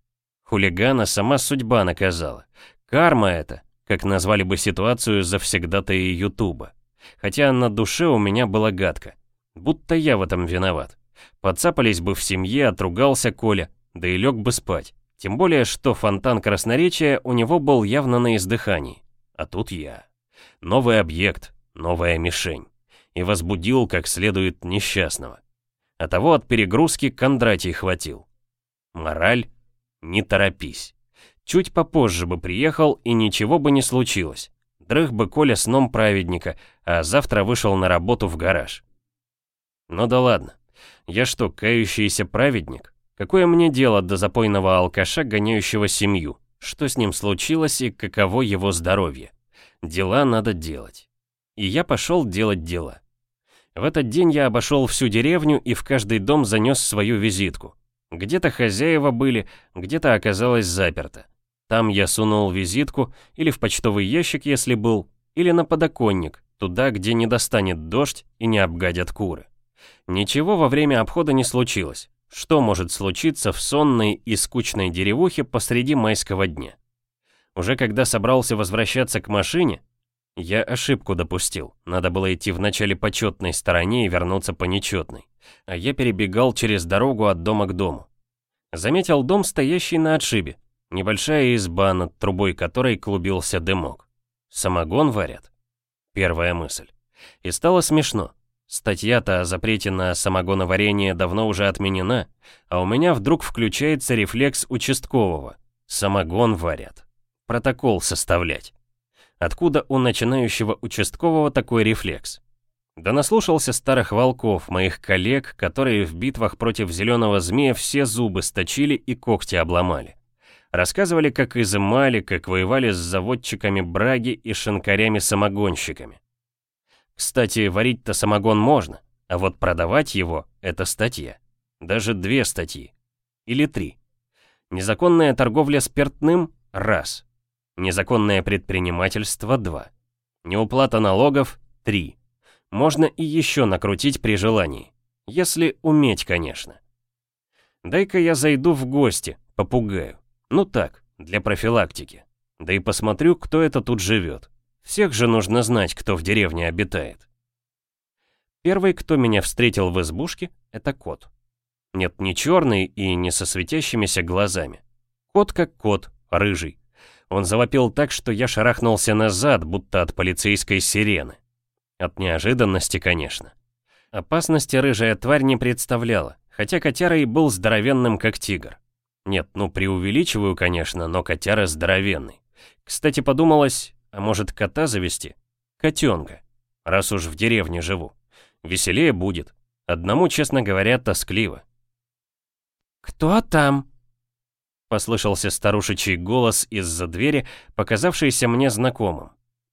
Хулигана сама судьба наказала. Карма это, как назвали бы ситуацию завсегдатая Ютуба. Хотя на душе у меня было гадко. Будто я в этом виноват. Подцапались бы в семье, отругался Коля, да и лег бы спать. Тем более, что фонтан красноречия у него был явно на издыхании. А тут я. Новый объект, новая мишень. И возбудил как следует несчастного. А того от перегрузки Кондратий хватил. Мораль? Не торопись. Чуть попозже бы приехал, и ничего бы не случилось. Дрых бы Коля сном праведника, а завтра вышел на работу в гараж. Ну да ладно. Я что, кающийся праведник? Какое мне дело до запойного алкаша, гоняющего семью? Что с ним случилось и каково его здоровье? Дела надо делать. И я пошел делать дела. В этот день я обошел всю деревню и в каждый дом занес свою визитку. Где-то хозяева были, где-то оказалось заперто. Там я сунул визитку или в почтовый ящик, если был, или на подоконник, туда, где не достанет дождь и не обгадят куры. Ничего во время обхода не случилось. Что может случиться в сонной и скучной деревухе посреди майского дня? Уже когда собрался возвращаться к машине, я ошибку допустил. Надо было идти в начале по четной стороне и вернуться по нечетной. А я перебегал через дорогу от дома к дому. Заметил дом, стоящий на отшибе. Небольшая изба, над трубой которой клубился дымок. Самогон варят? Первая мысль. И стало смешно. Статья-то о запрете на самогоноварение давно уже отменена, а у меня вдруг включается рефлекс участкового. Самогон варят. Протокол составлять. Откуда у начинающего участкового такой рефлекс? Да наслушался старых волков, моих коллег, которые в битвах против зеленого змея все зубы сточили и когти обломали. Рассказывали, как изымали, как воевали с заводчиками браги и шинкарями-самогонщиками. Кстати, варить-то самогон можно, а вот продавать его — это статья. Даже две статьи. Или три. Незаконная торговля спиртным — раз. Незаконное предпринимательство — два. Неуплата налогов — три. Можно и еще накрутить при желании. Если уметь, конечно. Дай-ка я зайду в гости, попугаю. Ну так, для профилактики. Да и посмотрю, кто это тут живет. Всех же нужно знать, кто в деревне обитает. Первый, кто меня встретил в избушке, это кот. Нет, не черный и не со светящимися глазами. Кот как кот, рыжий. Он завопил так, что я шарахнулся назад, будто от полицейской сирены. От неожиданности, конечно. Опасности рыжая тварь не представляла, хотя котяра и был здоровенным, как тигр. Нет, ну преувеличиваю, конечно, но котяра здоровенный. Кстати, подумалось, а может кота завести? Котенка. Раз уж в деревне живу. Веселее будет. Одному, честно говоря, тоскливо. «Кто там?» Послышался старушечий голос из-за двери, показавшийся мне знакомым.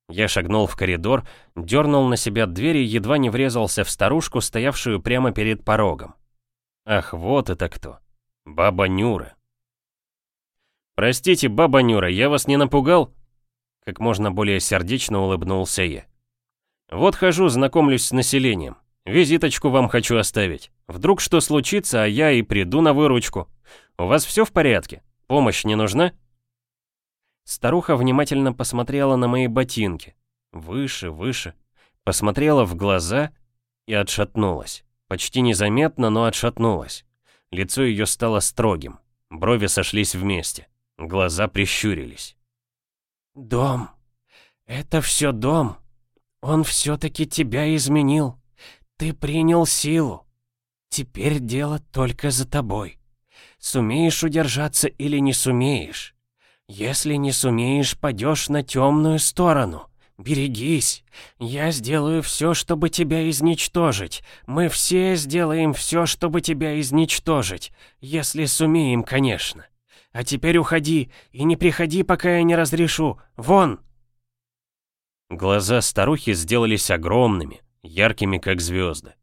Я шагнул в коридор, дернул на себя дверь и едва не врезался в старушку, стоявшую прямо перед порогом. Ах, вот это кто. Баба Нюра. «Простите, баба Нюра, я вас не напугал?» Как можно более сердечно улыбнулся я. Вот хожу, знакомлюсь с населением. Визиточку вам хочу оставить. Вдруг что случится, а я и приду на выручку. У вас все в порядке? Помощь не нужна? Старуха внимательно посмотрела на мои ботинки. Выше, выше. Посмотрела в глаза и отшатнулась. Почти незаметно, но отшатнулась. Лицо ее стало строгим. Брови сошлись вместе. Глаза прищурились. «Дом. Это все дом. Он все-таки тебя изменил. Ты принял силу. Теперь дело только за тобой. Сумеешь удержаться или не сумеешь? Если не сумеешь, падешь на темную сторону. Берегись. Я сделаю все, чтобы тебя изничтожить. Мы все сделаем все, чтобы тебя изничтожить. Если сумеем, конечно. А теперь уходи и не приходи, пока я не разрешу. Вон!» Глаза старухи сделались огромными, яркими как звезды.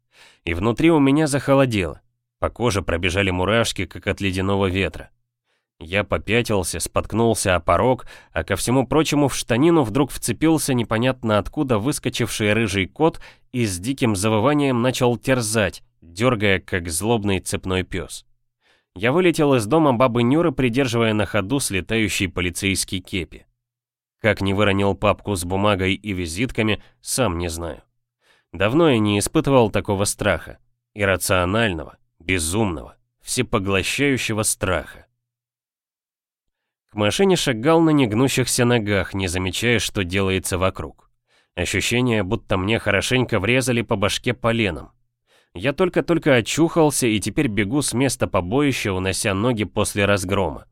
И внутри у меня захолодело. По коже пробежали мурашки, как от ледяного ветра. Я попятился, споткнулся о порог, а ко всему прочему в штанину вдруг вцепился непонятно откуда выскочивший рыжий кот и с диким завыванием начал терзать, дергая, как злобный цепной пес. Я вылетел из дома бабы Нюры, придерживая на ходу слетающий полицейский кепи. Как не выронил папку с бумагой и визитками, сам не знаю. Давно я не испытывал такого страха. Иррационального, безумного, всепоглощающего страха. К машине шагал на негнущихся ногах, не замечая, что делается вокруг. Ощущение, будто мне хорошенько врезали по башке поленом. Я только-только очухался и теперь бегу с места побоища, унося ноги после разгрома.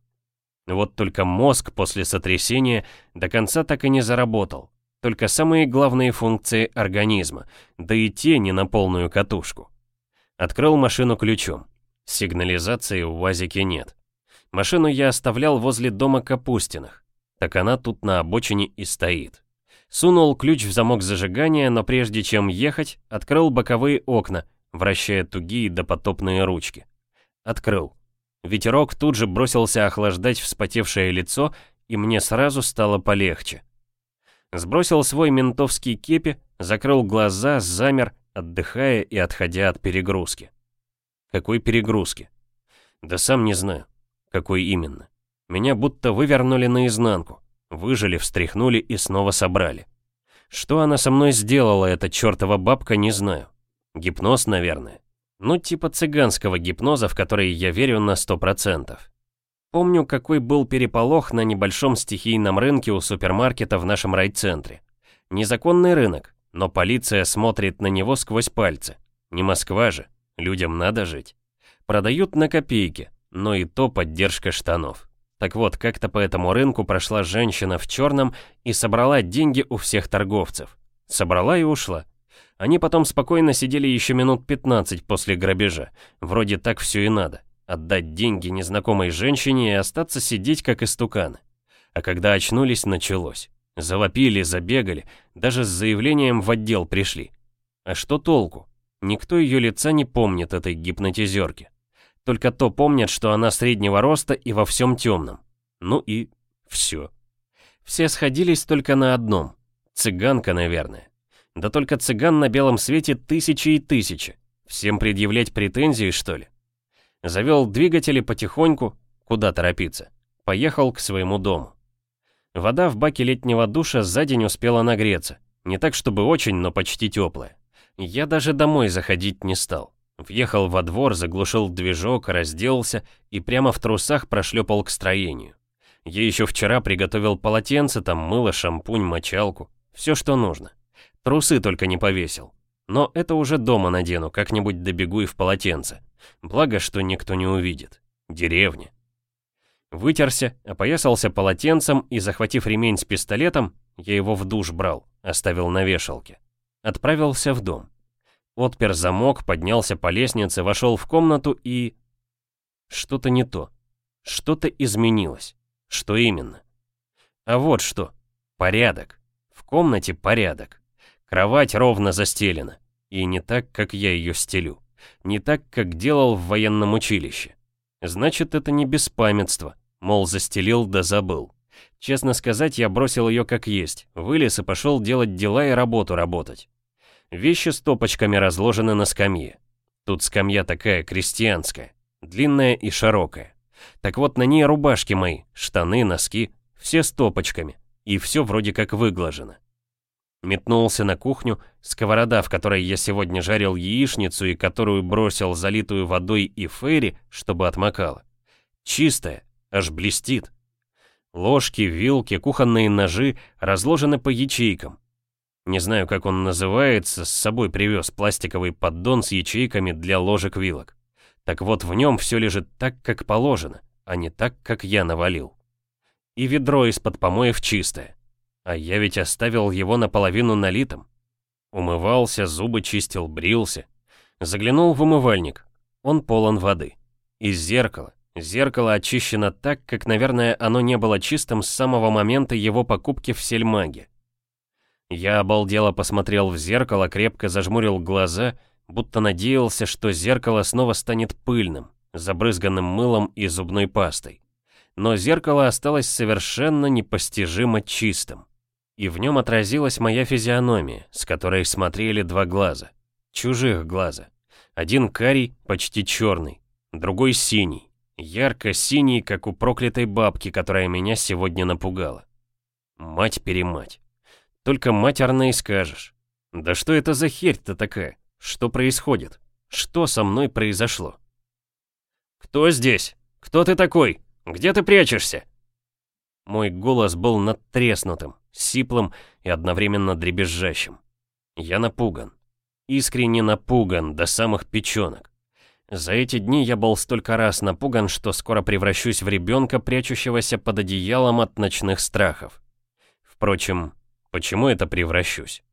Вот только мозг после сотрясения до конца так и не заработал. Только самые главные функции организма, да и те не на полную катушку. Открыл машину ключом. Сигнализации в УАЗике нет. Машину я оставлял возле дома Капустиных. Так она тут на обочине и стоит. Сунул ключ в замок зажигания, но прежде чем ехать, открыл боковые окна, вращая тугие допотопные ручки. Открыл. Ветерок тут же бросился охлаждать вспотевшее лицо, и мне сразу стало полегче. Сбросил свой ментовский кепи, закрыл глаза, замер, отдыхая и отходя от перегрузки. Какой перегрузки? Да сам не знаю, какой именно. Меня будто вывернули наизнанку, выжили, встряхнули и снова собрали. Что она со мной сделала, эта чертова бабка, не знаю. Гипноз, наверное. Ну, типа цыганского гипноза, в который я верю на сто процентов. Помню, какой был переполох на небольшом стихийном рынке у супермаркета в нашем райцентре. Незаконный рынок, но полиция смотрит на него сквозь пальцы. Не Москва же, людям надо жить. Продают на копейки, но и то поддержка штанов. Так вот, как-то по этому рынку прошла женщина в черном и собрала деньги у всех торговцев. Собрала и ушла. Они потом спокойно сидели еще минут 15 после грабежа. Вроде так все и надо. Отдать деньги незнакомой женщине и остаться сидеть как истуканы. А когда очнулись, началось. Завопили, забегали, даже с заявлением в отдел пришли. А что толку? Никто ее лица не помнит, этой гипнотизерки. Только то помнят, что она среднего роста и во всем темном. Ну и все. Все сходились только на одном. Цыганка, наверное. Да только цыган на белом свете тысячи и тысячи. Всем предъявлять претензии, что ли? Завел двигатели потихоньку, куда торопиться. Поехал к своему дому. Вода в баке летнего душа за день успела нагреться. Не так, чтобы очень, но почти теплая. Я даже домой заходить не стал. Въехал во двор, заглушил движок, разделся и прямо в трусах прошлепал к строению. Я еще вчера приготовил полотенце, там мыло, шампунь, мочалку. Все, что нужно. Трусы только не повесил. Но это уже дома надену, как-нибудь добегу и в полотенце. Благо, что никто не увидит. Деревня. Вытерся, опоясался полотенцем и, захватив ремень с пистолетом, я его в душ брал, оставил на вешалке. Отправился в дом. Отпер замок, поднялся по лестнице, вошел в комнату и... Что-то не то. Что-то изменилось. Что именно? А вот что. Порядок. В комнате порядок. Кровать ровно застелена. И не так, как я ее стелю. Не так, как делал в военном училище. Значит, это не беспамятство. Мол, застелил да забыл. Честно сказать, я бросил ее как есть, вылез и пошел делать дела и работу работать. Вещи с топочками разложены на скамье. Тут скамья такая крестьянская, длинная и широкая. Так вот, на ней рубашки мои, штаны, носки, все с топочками, и все вроде как выглажено. Метнулся на кухню, сковорода, в которой я сегодня жарил яичницу и которую бросил залитую водой и фейри, чтобы отмокала. Чистая, аж блестит. Ложки, вилки, кухонные ножи разложены по ячейкам. Не знаю, как он называется, с собой привез пластиковый поддон с ячейками для ложек-вилок. Так вот, в нем все лежит так, как положено, а не так, как я навалил. И ведро из-под помоев чистое. А я ведь оставил его наполовину налитым. Умывался, зубы чистил, брился. Заглянул в умывальник. Он полон воды. Из зеркала. Зеркало очищено так, как, наверное, оно не было чистым с самого момента его покупки в сельмаге. Я обалдело посмотрел в зеркало, крепко зажмурил глаза, будто надеялся, что зеркало снова станет пыльным, забрызганным мылом и зубной пастой. Но зеркало осталось совершенно непостижимо чистым. И в нем отразилась моя физиономия, с которой смотрели два глаза. Чужих глаза. Один карий, почти черный, другой синий. Ярко-синий, как у проклятой бабки, которая меня сегодня напугала. Мать-перемать. Только матерно и скажешь. Да что это за херь-то такая? Что происходит? Что со мной произошло? «Кто здесь? Кто ты такой? Где ты прячешься?» Мой голос был надтреснутым, сиплым и одновременно дребезжащим. Я напуган. Искренне напуган до самых печенок. За эти дни я был столько раз напуган, что скоро превращусь в ребенка, прячущегося под одеялом от ночных страхов. Впрочем, почему это превращусь?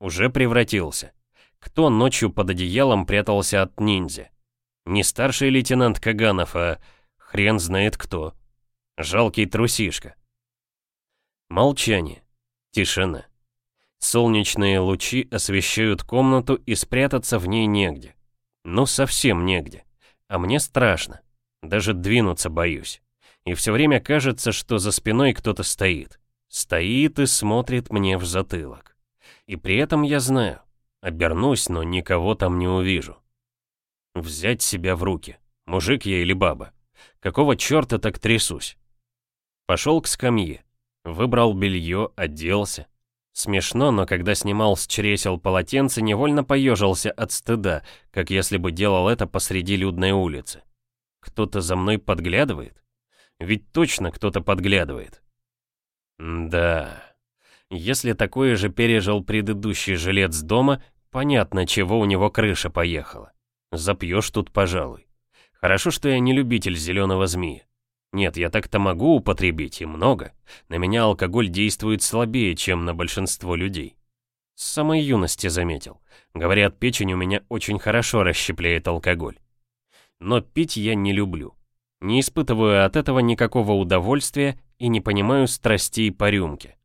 Уже превратился. Кто ночью под одеялом прятался от ниндзя? Не старший лейтенант Каганов, а хрен знает кто. Жалкий трусишка. Молчание. Тишина. Солнечные лучи освещают комнату и спрятаться в ней негде. Ну, совсем негде. А мне страшно. Даже двинуться боюсь. И все время кажется, что за спиной кто-то стоит. Стоит и смотрит мне в затылок. И при этом я знаю. Обернусь, но никого там не увижу. Взять себя в руки. Мужик я или баба? Какого черта так трясусь? Пошел к скамье. Выбрал белье, оделся. Смешно, но когда снимал с чресел полотенце, невольно поежился от стыда, как если бы делал это посреди людной улицы. Кто-то за мной подглядывает? Ведь точно кто-то подглядывает. да. Если такое же пережил предыдущий жилец дома, понятно, чего у него крыша поехала. Запьешь тут, пожалуй. Хорошо, что я не любитель зеленого змея. Нет, я так-то могу употребить, и много. На меня алкоголь действует слабее, чем на большинство людей. С самой юности заметил. Говорят, печень у меня очень хорошо расщепляет алкоголь. Но пить я не люблю. Не испытываю от этого никакого удовольствия и не понимаю страстей по рюмке.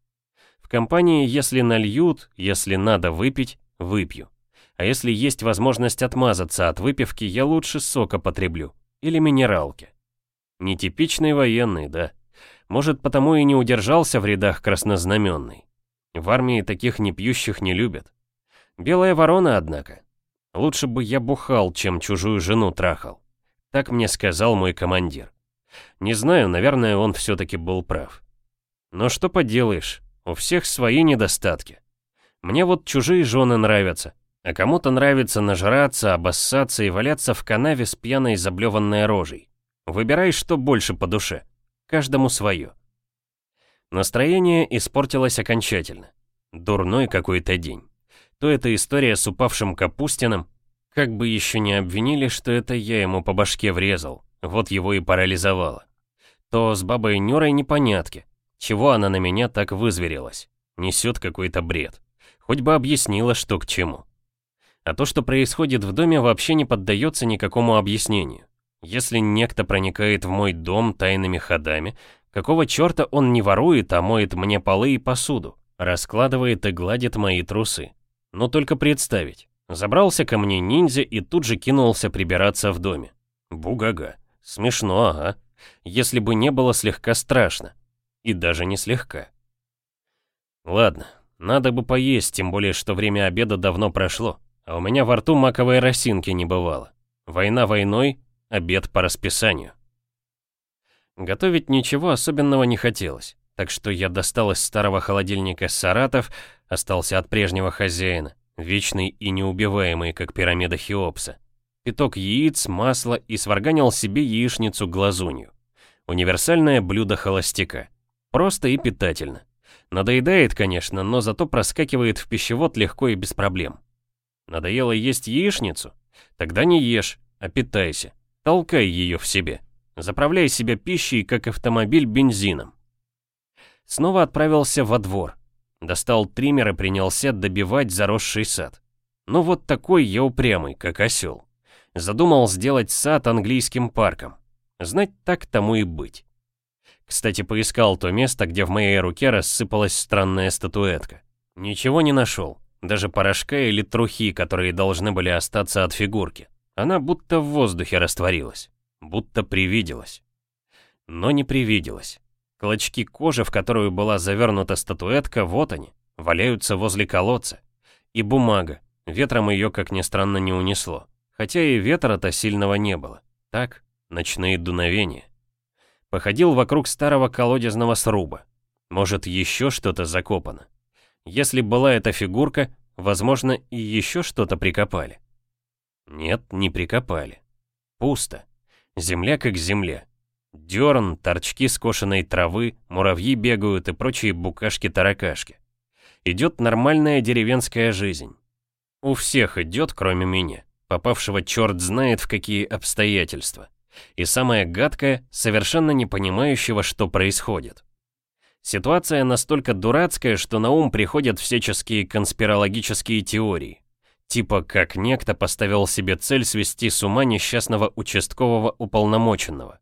В компании, если нальют, если надо выпить, выпью. А если есть возможность отмазаться от выпивки, я лучше сока потреблю. Или минералки. Нетипичный военный, да. Может, потому и не удержался в рядах краснознаменный. В армии таких непьющих не любят. Белая ворона, однако. Лучше бы я бухал, чем чужую жену трахал. Так мне сказал мой командир. Не знаю, наверное, он все-таки был прав. Но что поделаешь, у всех свои недостатки. Мне вот чужие жены нравятся, а кому-то нравится нажраться, обоссаться и валяться в канаве с пьяной заблеванной рожей. Выбирай, что больше по душе. Каждому свое. Настроение испортилось окончательно. Дурной какой-то день. То эта история с упавшим Капустиным, как бы еще не обвинили, что это я ему по башке врезал, вот его и парализовало. То с бабой Нюрой непонятки. Чего она на меня так вызверилась? Несет какой-то бред. Хоть бы объяснила, что к чему. А то, что происходит в доме, вообще не поддается никакому объяснению. Если некто проникает в мой дом тайными ходами, какого черта он не ворует, а моет мне полы и посуду, раскладывает и гладит мои трусы? Ну только представить. Забрался ко мне ниндзя и тут же кинулся прибираться в доме. Бугага. Смешно, ага. Если бы не было слегка страшно. И даже не слегка. Ладно, надо бы поесть, тем более, что время обеда давно прошло. А у меня во рту маковой росинки не бывало. Война войной, обед по расписанию. Готовить ничего особенного не хотелось, так что я достал из старого холодильника Саратов, остался от прежнего хозяина, вечный и неубиваемый, как пирамида Хеопса. Пяток яиц, масла и сварганил себе яичницу-глазунью. Универсальное блюдо холостяка. Просто и питательно. Надоедает, конечно, но зато проскакивает в пищевод легко и без проблем. Надоело есть яичницу? Тогда не ешь, а питайся. Толкай ее в себе. Заправляй себя пищей, как автомобиль, бензином. Снова отправился во двор. Достал триммер и принялся добивать заросший сад. Ну вот такой я упрямый, как осел. Задумал сделать сад английским парком. Знать так тому и быть. Кстати, поискал то место, где в моей руке рассыпалась странная статуэтка. Ничего не нашел. даже порошка или трухи, которые должны были остаться от фигурки. Она будто в воздухе растворилась, будто привиделась. Но не привиделась. Клочки кожи, в которую была завернута статуэтка, вот они, валяются возле колодца. И бумага, ветром ее, как ни странно, не унесло. Хотя и ветра-то сильного не было. Так, ночные дуновения. Походил вокруг старого колодезного сруба. Может, еще что-то закопано. Если была эта фигурка, возможно, и еще что-то прикопали. Нет, не прикопали. Пусто. Земля как земля. Дерн, торчки скошенной травы, муравьи бегают и прочие букашки-таракашки. Идет нормальная деревенская жизнь. У всех идет, кроме меня, попавшего черт знает в какие обстоятельства. И самое гадкое, совершенно не понимающего, что происходит. Ситуация настолько дурацкая, что на ум приходят всяческие конспирологические теории. Типа как некто поставил себе цель свести с ума несчастного участкового уполномоченного.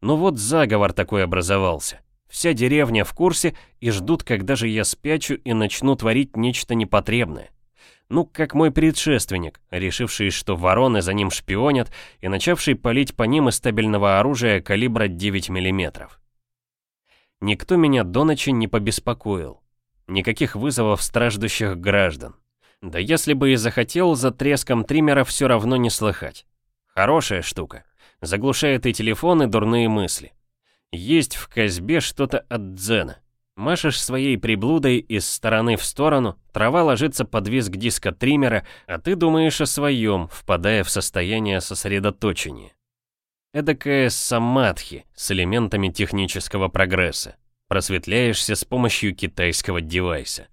Ну вот заговор такой образовался. Вся деревня в курсе и ждут, когда же я спячу и начну творить нечто непотребное. Ну, как мой предшественник, решивший, что вороны за ним шпионят и начавший палить по ним из стабильного оружия калибра 9 мм. Никто меня до ночи не побеспокоил. Никаких вызовов страждущих граждан. Да если бы и захотел, за треском триммера все равно не слыхать. Хорошая штука. Заглушает и телефон, и дурные мысли. Есть в Казбе что-то от дзена. Машешь своей приблудой из стороны в сторону, трава ложится под визг диска триммера, а ты думаешь о своем, впадая в состояние сосредоточения. Эдакая самадхи с элементами технического прогресса. Просветляешься с помощью китайского девайса.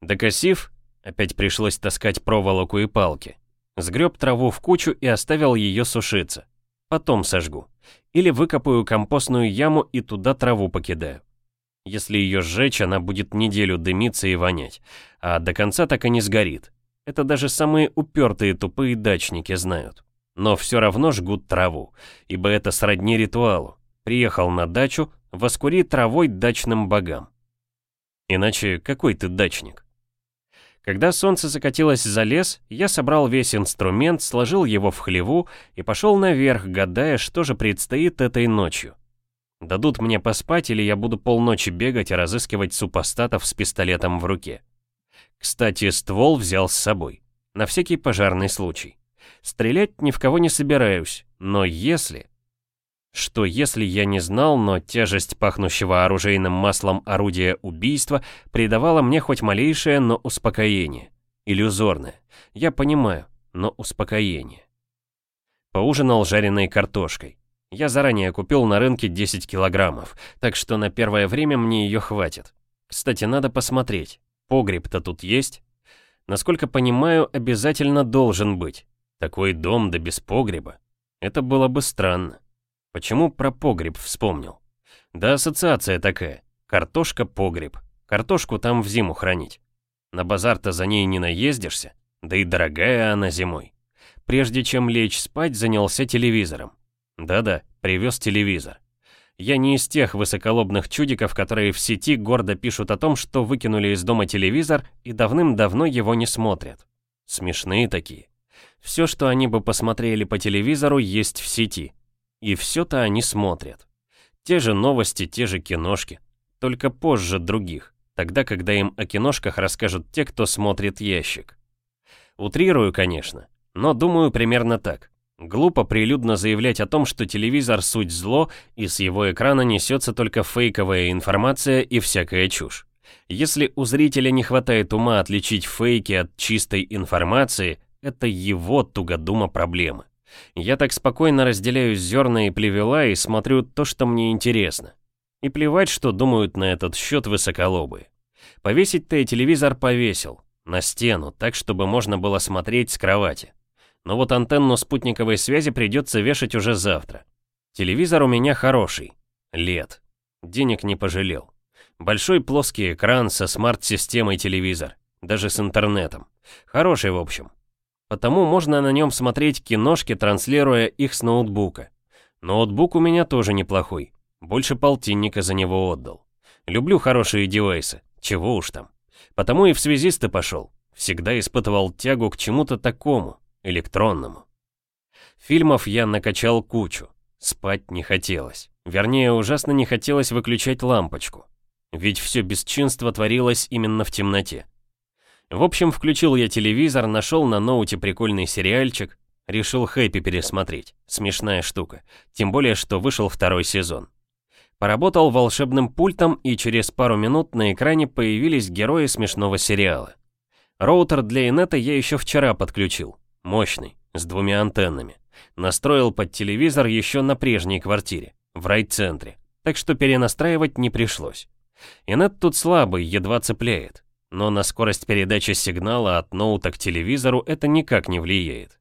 Докосив, опять пришлось таскать проволоку и палки. Сгреб траву в кучу и оставил ее сушиться. Потом сожгу. Или выкопаю компостную яму и туда траву покидаю. Если ее сжечь, она будет неделю дымиться и вонять, а до конца так и не сгорит. Это даже самые упертые тупые дачники знают но все равно жгут траву, ибо это сродни ритуалу. Приехал на дачу, воскури травой дачным богам. Иначе какой ты дачник? Когда солнце закатилось за лес, я собрал весь инструмент, сложил его в хлеву и пошел наверх, гадая, что же предстоит этой ночью. Дадут мне поспать, или я буду полночи бегать и разыскивать супостатов с пистолетом в руке. Кстати, ствол взял с собой, на всякий пожарный случай. Стрелять ни в кого не собираюсь, но если... Что если я не знал, но тяжесть пахнущего оружейным маслом орудия убийства придавала мне хоть малейшее, но успокоение. Иллюзорное. Я понимаю, но успокоение. Поужинал жареной картошкой. Я заранее купил на рынке 10 килограммов, так что на первое время мне ее хватит. Кстати, надо посмотреть, погреб-то тут есть? Насколько понимаю, обязательно должен быть. Такой дом да без погреба. Это было бы странно. Почему про погреб вспомнил? Да ассоциация такая. Картошка-погреб. Картошку там в зиму хранить. На базар-то за ней не наездишься. Да и дорогая она зимой. Прежде чем лечь спать, занялся телевизором. Да-да, привез телевизор. Я не из тех высоколобных чудиков, которые в сети гордо пишут о том, что выкинули из дома телевизор и давным-давно его не смотрят. Смешные такие. Все, что они бы посмотрели по телевизору, есть в сети. И все-то они смотрят. Те же новости, те же киношки. Только позже других. Тогда, когда им о киношках расскажут те, кто смотрит ящик. Утрирую, конечно. Но думаю примерно так. Глупо прилюдно заявлять о том, что телевизор суть зло, и с его экрана несется только фейковая информация и всякая чушь. Если у зрителя не хватает ума отличить фейки от чистой информации, это его тугодума проблемы. Я так спокойно разделяю зерна и плевела и смотрю то, что мне интересно. И плевать, что думают на этот счет высоколобые. Повесить-то и телевизор повесил. На стену, так, чтобы можно было смотреть с кровати. Но вот антенну спутниковой связи придется вешать уже завтра. Телевизор у меня хороший. Лет. Денег не пожалел. Большой плоский экран со смарт-системой телевизор. Даже с интернетом. Хороший, в общем. Потому можно на нем смотреть киношки, транслируя их с ноутбука. Ноутбук у меня тоже неплохой. Больше полтинника за него отдал. Люблю хорошие девайсы. Чего уж там. Потому и в связисты пошел. Всегда испытывал тягу к чему-то такому, электронному. Фильмов я накачал кучу. Спать не хотелось. Вернее, ужасно не хотелось выключать лампочку. Ведь все бесчинство творилось именно в темноте. В общем, включил я телевизор, нашел на ноуте прикольный сериальчик, решил Хэппи пересмотреть. Смешная штука. Тем более, что вышел второй сезон. Поработал волшебным пультом, и через пару минут на экране появились герои смешного сериала. Роутер для инета я еще вчера подключил. Мощный, с двумя антеннами. Настроил под телевизор еще на прежней квартире, в райцентре. Так что перенастраивать не пришлось. Инет тут слабый, едва цепляет. Но на скорость передачи сигнала от ноута к телевизору это никак не влияет.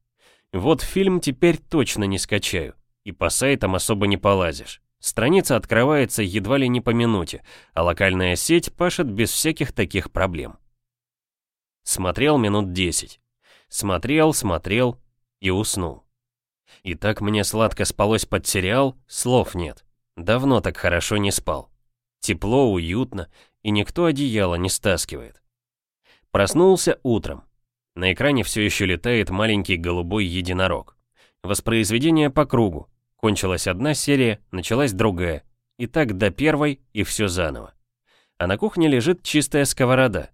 Вот фильм теперь точно не скачаю. И по сайтам особо не полазишь. Страница открывается едва ли не по минуте, а локальная сеть пашет без всяких таких проблем. Смотрел минут 10. Смотрел, смотрел и уснул. И так мне сладко спалось под сериал, слов нет. Давно так хорошо не спал. Тепло, уютно, и никто одеяло не стаскивает. Проснулся утром. На экране все еще летает маленький голубой единорог. Воспроизведение по кругу. Кончилась одна серия, началась другая. И так до первой, и все заново. А на кухне лежит чистая сковорода.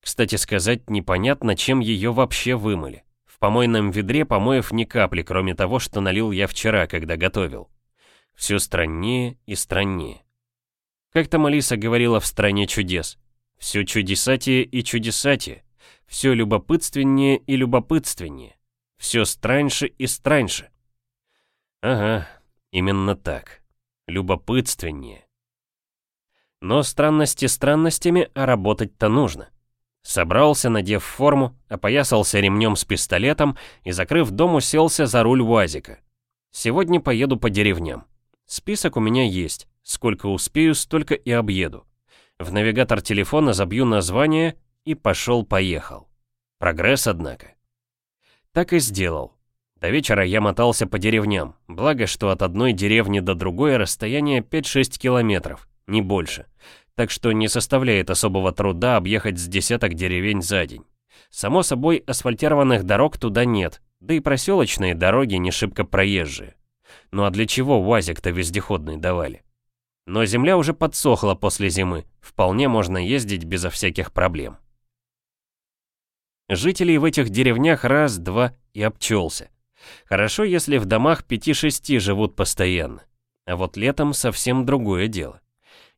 Кстати сказать, непонятно, чем ее вообще вымыли. В помойном ведре помоев ни капли, кроме того, что налил я вчера, когда готовил. Все страннее и страннее. Как там Алиса говорила в «Стране чудес»? Все чудесатие и чудесатие. Все любопытственнее и любопытственнее. Все страньше и страньше. Ага, именно так. Любопытственнее. Но странности странностями, а работать-то нужно. Собрался, надев форму, опоясался ремнем с пистолетом и, закрыв дом, уселся за руль УАЗика. Сегодня поеду по деревням. Список у меня есть. Сколько успею, столько и объеду. В навигатор телефона забью название и пошел-поехал. Прогресс, однако. Так и сделал. До вечера я мотался по деревням, благо, что от одной деревни до другой расстояние 5-6 километров, не больше. Так что не составляет особого труда объехать с десяток деревень за день. Само собой, асфальтированных дорог туда нет, да и проселочные дороги не шибко проезжие. Ну а для чего УАЗик-то вездеходный давали? Но земля уже подсохла после зимы, вполне можно ездить безо всяких проблем. Жителей в этих деревнях раз-два и обчелся. Хорошо, если в домах пяти-шести живут постоянно. А вот летом совсем другое дело.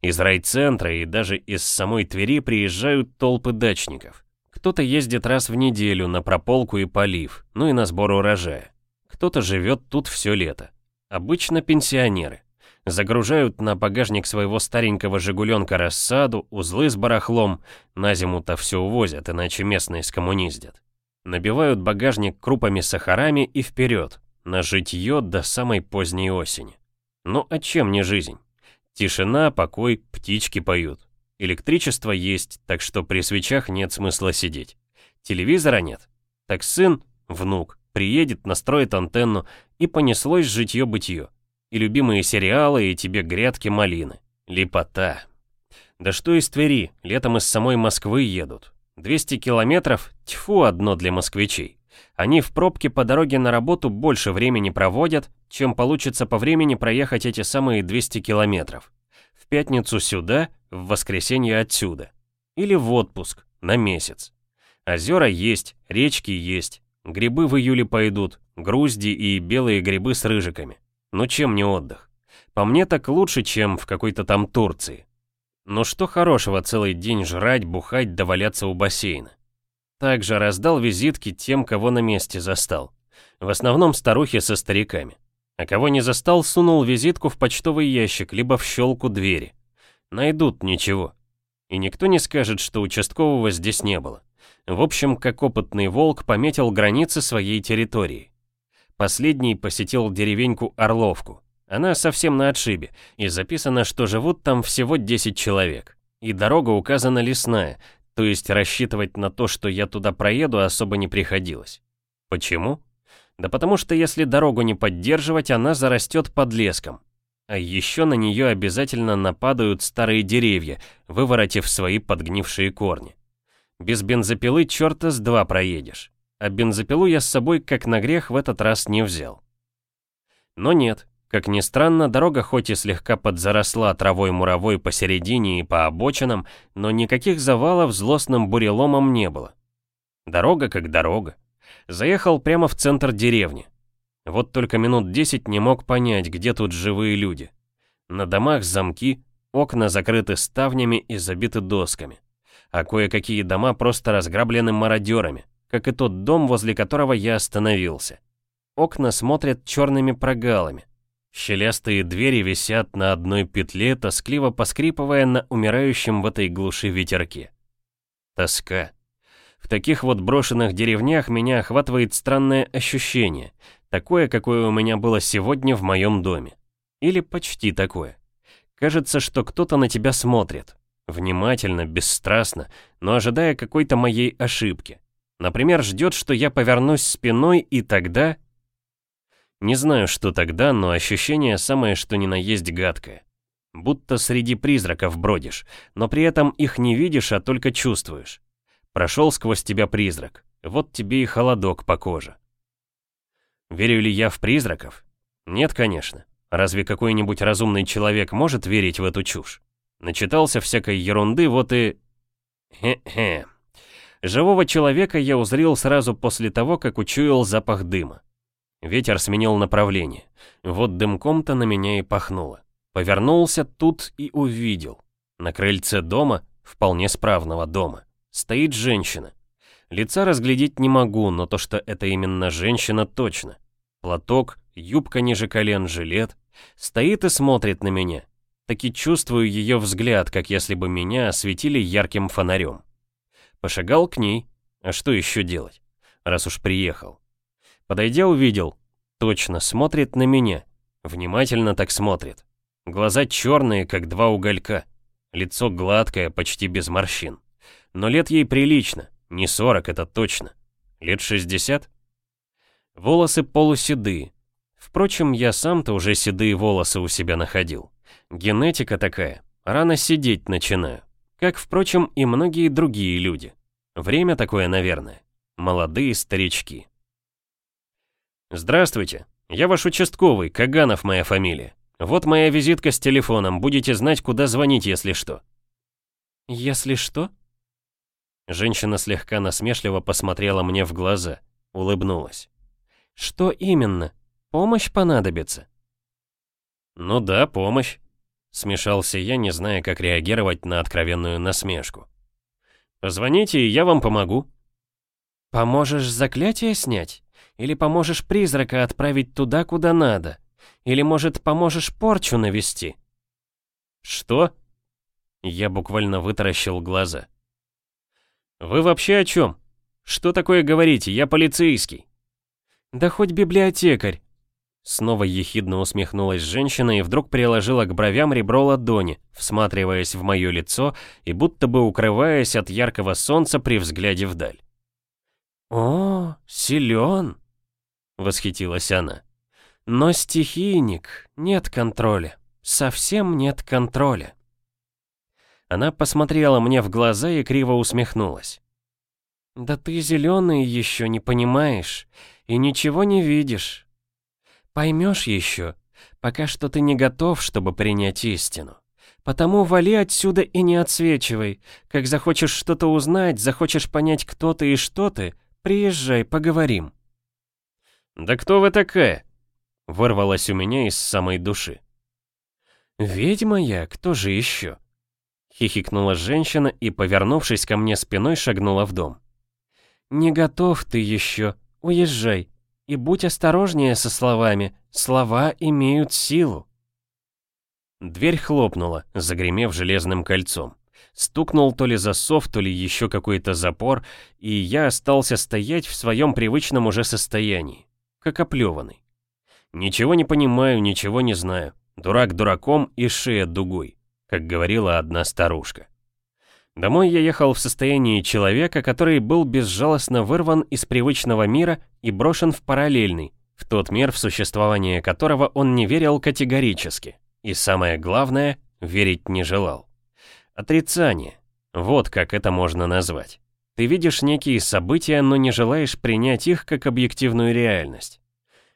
Из райцентра и даже из самой Твери приезжают толпы дачников. Кто-то ездит раз в неделю на прополку и полив, ну и на сбор урожая. Кто-то живет тут все лето. Обычно пенсионеры загружают на багажник своего старенького «Жигуленка» рассаду, узлы с барахлом, на зиму-то все увозят, иначе местные скоммуниздят. Набивают багажник крупами-сахарами и вперед, на житье до самой поздней осени. Ну а чем не жизнь? Тишина, покой, птички поют. Электричество есть, так что при свечах нет смысла сидеть. Телевизора нет. Так сын, внук, приедет, настроит антенну, и понеслось житье-бытие. И любимые сериалы, и тебе грядки малины. Лепота. Да что из Твери, летом из самой Москвы едут. 200 километров, тьфу, одно для москвичей. Они в пробке по дороге на работу больше времени проводят, чем получится по времени проехать эти самые 200 километров. В пятницу сюда, в воскресенье отсюда. Или в отпуск, на месяц. Озера есть, речки есть, грибы в июле пойдут, грузди и белые грибы с рыжиками. Ну чем не отдых? По мне так лучше, чем в какой-то там Турции. Но что хорошего целый день жрать, бухать да валяться у бассейна? Также раздал визитки тем, кого на месте застал. В основном старухи со стариками. А кого не застал, сунул визитку в почтовый ящик, либо в щелку двери. Найдут ничего. И никто не скажет, что участкового здесь не было. В общем, как опытный волк пометил границы своей территории. Последний посетил деревеньку Орловку. Она совсем на отшибе, и записано, что живут там всего 10 человек. И дорога указана лесная, то есть рассчитывать на то, что я туда проеду, особо не приходилось. Почему? Да потому что если дорогу не поддерживать, она зарастет под леском. А еще на нее обязательно нападают старые деревья, выворотив свои подгнившие корни. Без бензопилы черта с два проедешь. А бензопилу я с собой как на грех в этот раз не взял. Но нет, как ни странно, дорога хоть и слегка подзаросла травой-муровой посередине и по обочинам, но никаких завалов злостным буреломом не было. Дорога как дорога. Заехал прямо в центр деревни. Вот только минут десять не мог понять, где тут живые люди. На домах замки, окна закрыты ставнями и забиты досками. А кое-какие дома просто разграблены мародерами, как и тот дом, возле которого я остановился. Окна смотрят черными прогалами. Щелястые двери висят на одной петле, тоскливо поскрипывая на умирающем в этой глуши ветерке. Тоска. В таких вот брошенных деревнях меня охватывает странное ощущение, такое, какое у меня было сегодня в моем доме. Или почти такое. Кажется, что кто-то на тебя смотрит. Внимательно, бесстрастно, но ожидая какой-то моей ошибки. Например, ждет, что я повернусь спиной, и тогда не знаю, что тогда, но ощущение самое что ни на есть гадкое. Будто среди призраков бродишь, но при этом их не видишь, а только чувствуешь. Прошел сквозь тебя призрак, вот тебе и холодок по коже. Верю ли я в призраков? Нет, конечно. Разве какой-нибудь разумный человек может верить в эту чушь? Начитался всякой ерунды, вот и... Хе-хе. Живого человека я узрел сразу после того, как учуял запах дыма. Ветер сменил направление. Вот дымком-то на меня и пахнуло. Повернулся тут и увидел. На крыльце дома, вполне справного дома, стоит женщина. Лица разглядеть не могу, но то, что это именно женщина, точно. Платок, юбка ниже колен, жилет. Стоит и смотрит на меня. Таки чувствую ее взгляд, как если бы меня осветили ярким фонарем. Пошагал к ней. А что еще делать, раз уж приехал? Подойдя, увидел. Точно, смотрит на меня. Внимательно так смотрит. Глаза черные, как два уголька. Лицо гладкое, почти без морщин. Но лет ей прилично. Не 40, это точно. Лет 60? Волосы полуседые. Впрочем, я сам-то уже седые волосы у себя находил. Генетика такая. Рано сидеть начинаю. Как, впрочем, и многие другие люди. Время такое, наверное. Молодые старички. «Здравствуйте. Я ваш участковый, Каганов моя фамилия. Вот моя визитка с телефоном, будете знать, куда звонить, если что». «Если что?» Женщина слегка насмешливо посмотрела мне в глаза, улыбнулась. «Что именно? Помощь понадобится?» «Ну да, помощь», — смешался я, не зная, как реагировать на откровенную насмешку. «Позвоните, и я вам помогу». «Поможешь заклятие снять?» Или поможешь призрака отправить туда, куда надо? Или, может, поможешь порчу навести?» «Что?» Я буквально вытаращил глаза. «Вы вообще о чем? Что такое говорите? Я полицейский». «Да хоть библиотекарь». Снова ехидно усмехнулась женщина и вдруг приложила к бровям ребро ладони, всматриваясь в мое лицо и будто бы укрываясь от яркого солнца при взгляде вдаль. «О, силен!» Восхитилась она. Но стихийник, нет контроля. Совсем нет контроля. Она посмотрела мне в глаза и криво усмехнулась. «Да ты зеленый еще не понимаешь и ничего не видишь. Поймешь еще, пока что ты не готов, чтобы принять истину. Потому вали отсюда и не отсвечивай. Как захочешь что-то узнать, захочешь понять, кто ты и что ты, приезжай, поговорим». «Да кто вы такая?» Вырвалось у меня из самой души. «Ведьма я, кто же еще?» Хихикнула женщина и, повернувшись ко мне спиной, шагнула в дом. «Не готов ты еще, уезжай. И будь осторожнее со словами, слова имеют силу». Дверь хлопнула, загремев железным кольцом. Стукнул то ли засов, то ли еще какой-то запор, и я остался стоять в своем привычном уже состоянии как оплеванный. Ничего не понимаю, ничего не знаю. Дурак дураком и шея дугой, как говорила одна старушка. Домой я ехал в состоянии человека, который был безжалостно вырван из привычного мира и брошен в параллельный, в тот мир, в существование которого он не верил категорически. И самое главное, верить не желал. Отрицание. Вот как это можно назвать. Ты видишь некие события, но не желаешь принять их как объективную реальность.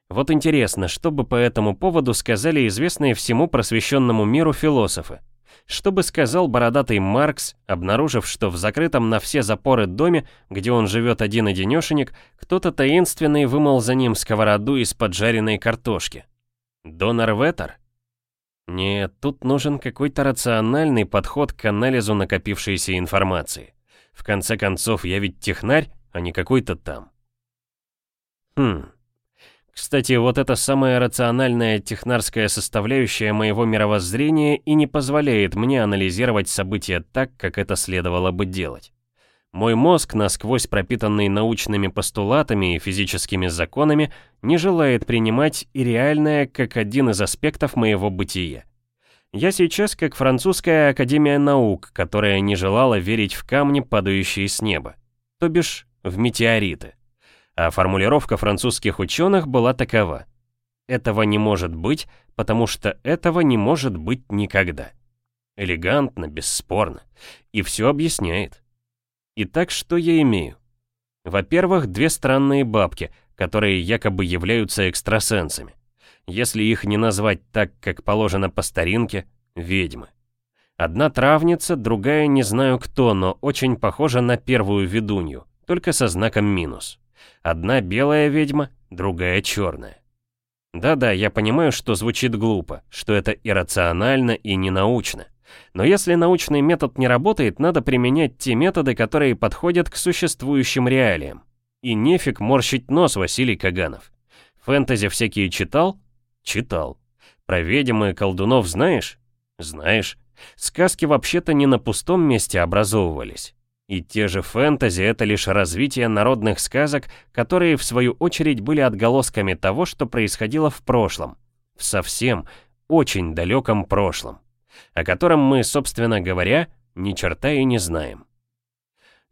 Вот интересно, что бы по этому поводу сказали известные всему просвещенному миру философы. Что бы сказал бородатый Маркс, обнаружив, что в закрытом на все запоры доме, где он живет один-одинешенек, кто-то таинственный вымыл за ним сковороду из поджаренной картошки? Донор Веттер? Нет, тут нужен какой-то рациональный подход к анализу накопившейся информации. В конце концов, я ведь технарь, а не какой-то там. Хм. Кстати, вот эта самая рациональная технарская составляющая моего мировоззрения и не позволяет мне анализировать события так, как это следовало бы делать. Мой мозг, насквозь пропитанный научными постулатами и физическими законами, не желает принимать и реальное как один из аспектов моего бытия. Я сейчас как французская академия наук, которая не желала верить в камни, падающие с неба, то бишь в метеориты. А формулировка французских ученых была такова. Этого не может быть, потому что этого не может быть никогда. Элегантно, бесспорно. И все объясняет. Итак, что я имею? Во-первых, две странные бабки, которые якобы являются экстрасенсами. Если их не назвать так, как положено по старинке, ведьмы. Одна травница, другая не знаю кто, но очень похожа на первую ведунью, только со знаком минус. Одна белая ведьма, другая черная. Да-да, я понимаю, что звучит глупо, что это иррационально и ненаучно. Но если научный метод не работает, надо применять те методы, которые подходят к существующим реалиям. И нефиг морщить нос, Василий Каганов. Фэнтези всякие читал? Читал. Про ведьм и колдунов знаешь? Знаешь. Сказки вообще-то не на пустом месте образовывались. И те же фэнтези — это лишь развитие народных сказок, которые, в свою очередь, были отголосками того, что происходило в прошлом. В совсем, очень далеком прошлом о котором мы, собственно говоря, ни черта и не знаем.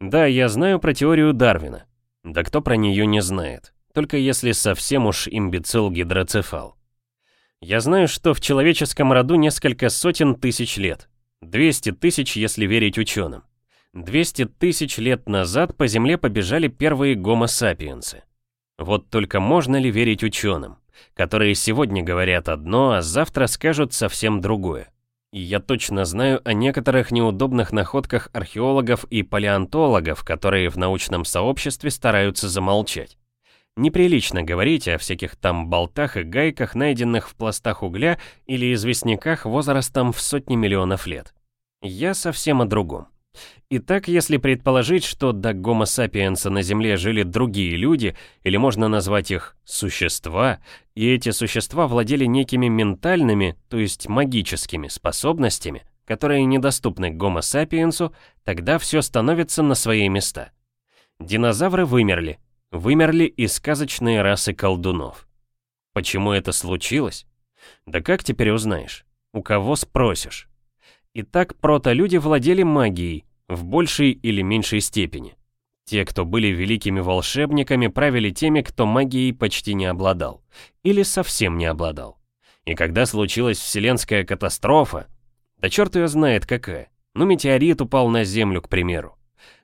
Да, я знаю про теорию Дарвина. Да кто про нее не знает, только если совсем уж имбецил-гидроцефал. Я знаю, что в человеческом роду несколько сотен тысяч лет. 200 тысяч, если верить ученым. 200 тысяч лет назад по Земле побежали первые гомо-сапиенсы. Вот только можно ли верить ученым, которые сегодня говорят одно, а завтра скажут совсем другое? И я точно знаю о некоторых неудобных находках археологов и палеонтологов, которые в научном сообществе стараются замолчать. Неприлично говорить о всяких там болтах и гайках, найденных в пластах угля или известняках возрастом в сотни миллионов лет. Я совсем о другом. Итак, если предположить, что до гомо сапиенса на Земле жили другие люди, или можно назвать их существа, и эти существа владели некими ментальными, то есть магическими способностями, которые недоступны гомо сапиенсу, тогда все становится на свои места. Динозавры вымерли, вымерли и сказочные расы колдунов. Почему это случилось? Да как теперь узнаешь? У кого спросишь? Итак, протолюди владели магией, в большей или меньшей степени. Те, кто были великими волшебниками, правили теми, кто магией почти не обладал. Или совсем не обладал. И когда случилась вселенская катастрофа, да черт ее знает какая, ну метеорит упал на Землю, к примеру.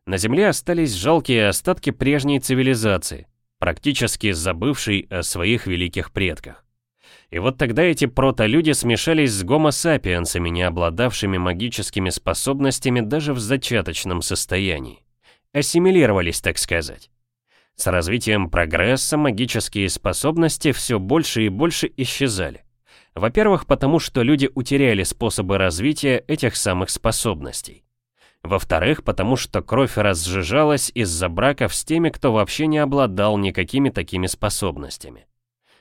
На Земле остались жалкие остатки прежней цивилизации, практически забывшей о своих великих предках. И вот тогда эти протолюди смешались с гомо-сапиенсами, не обладавшими магическими способностями даже в зачаточном состоянии. Ассимилировались, так сказать. С развитием прогресса магические способности все больше и больше исчезали. Во-первых, потому что люди утеряли способы развития этих самых способностей. Во-вторых, потому что кровь разжижалась из-за браков с теми, кто вообще не обладал никакими такими способностями.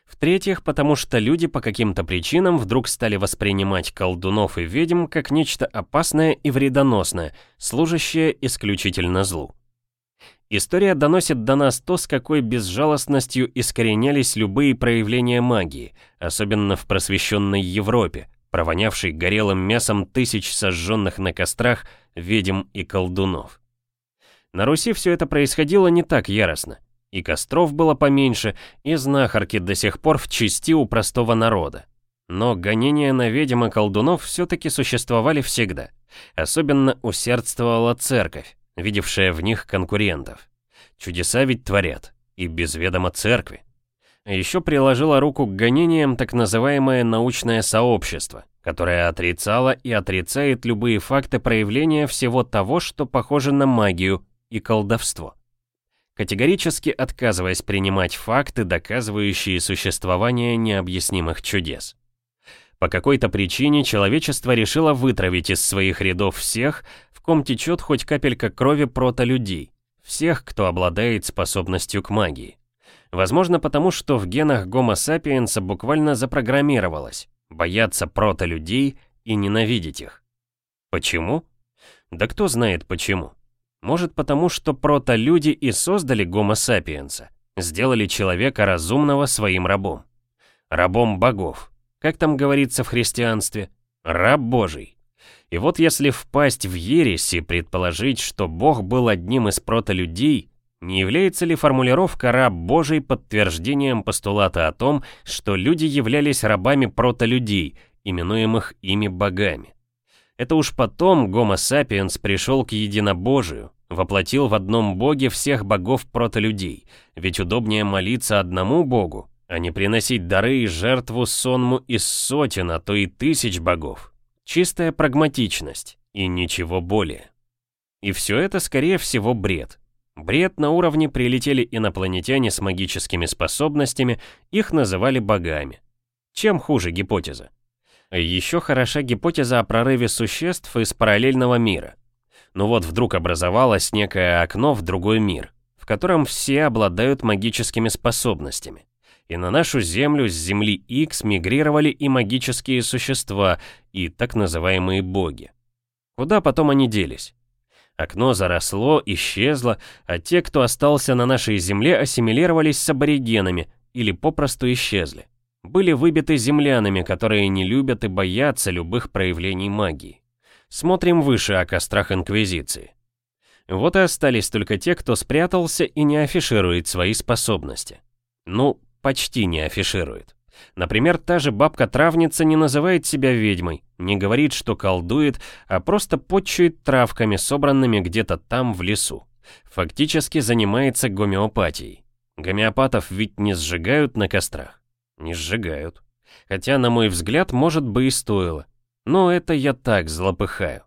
В-третьих, потому что люди по каким-то причинам вдруг стали воспринимать колдунов и ведьм как нечто опасное и вредоносное, служащее исключительно злу. История доносит до нас то, с какой безжалостностью искоренялись любые проявления магии, особенно в просвещенной Европе, провонявшей горелым мясом тысяч сожженных на кострах ведьм и колдунов. На Руси все это происходило не так яростно. И костров было поменьше, и знахарки до сих пор в чести у простого народа. Но гонения на ведьм и колдунов все-таки существовали всегда. Особенно усердствовала церковь, видевшая в них конкурентов. Чудеса ведь творят, и без ведома церкви. Еще приложила руку к гонениям так называемое научное сообщество, которое отрицало и отрицает любые факты проявления всего того, что похоже на магию и колдовство. Категорически отказываясь принимать факты, доказывающие существование необъяснимых чудес. По какой-то причине человечество решило вытравить из своих рядов всех, в ком течет хоть капелька крови протолюдей, всех, кто обладает способностью к магии. Возможно, потому что в генах Гомо сапиенса буквально запрограммировалось бояться протолюдей и ненавидеть их. Почему? Да кто знает почему. Может потому, что протолюди и создали Гомо сапиенса, сделали человека разумного своим рабом. Рабом богов. Как там говорится в христианстве? Раб Божий. И вот если впасть в ересь и предположить, что Бог был одним из протолюдей, не является ли формулировка «раб Божий» подтверждением постулата о том, что люди являлись рабами протолюдей, именуемых ими богами? Это уж потом Гомо сапиенс пришел к единобожию, воплотил в одном боге всех богов протолюдей, ведь удобнее молиться одному богу, а не приносить дары и жертву сонму из сотен, а то и тысяч богов. Чистая прагматичность и ничего более. И все это, скорее всего, бред. Бред на уровне прилетели инопланетяне с магическими способностями, их называли богами. Чем хуже гипотеза? Еще хороша гипотеза о прорыве существ из параллельного мира. Но вот вдруг образовалось некое окно в другой мир, в котором все обладают магическими способностями. И на нашу Землю с Земли X мигрировали и магические существа, и так называемые боги. Куда потом они делись? Окно заросло, исчезло, а те, кто остался на нашей земле, ассимилировались с аборигенами или попросту исчезли. Были выбиты землянами, которые не любят и боятся любых проявлений магии. Смотрим выше о кострах Инквизиции. Вот и остались только те, кто спрятался и не афиширует свои способности. Ну, почти не афиширует. Например, та же бабка-травница не называет себя ведьмой, не говорит, что колдует, а просто почует травками, собранными где-то там в лесу. Фактически занимается гомеопатией. Гомеопатов ведь не сжигают на кострах. Не сжигают. Хотя, на мой взгляд, может бы и стоило. Но это я так злопыхаю.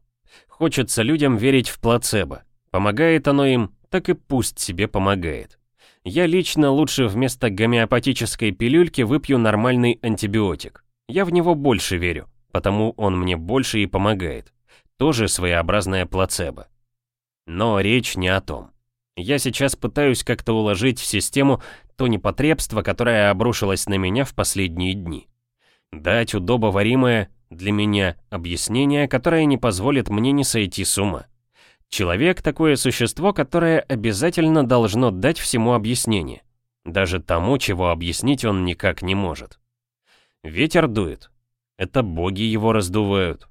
Хочется людям верить в плацебо. Помогает оно им, так и пусть себе помогает. Я лично лучше вместо гомеопатической пилюльки выпью нормальный антибиотик. Я в него больше верю, потому он мне больше и помогает. Тоже своеобразная плацебо. Но речь не о том. Я сейчас пытаюсь как-то уложить в систему то непотребство, которое обрушилось на меня в последние дни. Дать удобоваримое для меня объяснение, которое не позволит мне не сойти с ума. Человек — такое существо, которое обязательно должно дать всему объяснение. Даже тому, чего объяснить он никак не может. Ветер дует. Это боги его раздувают.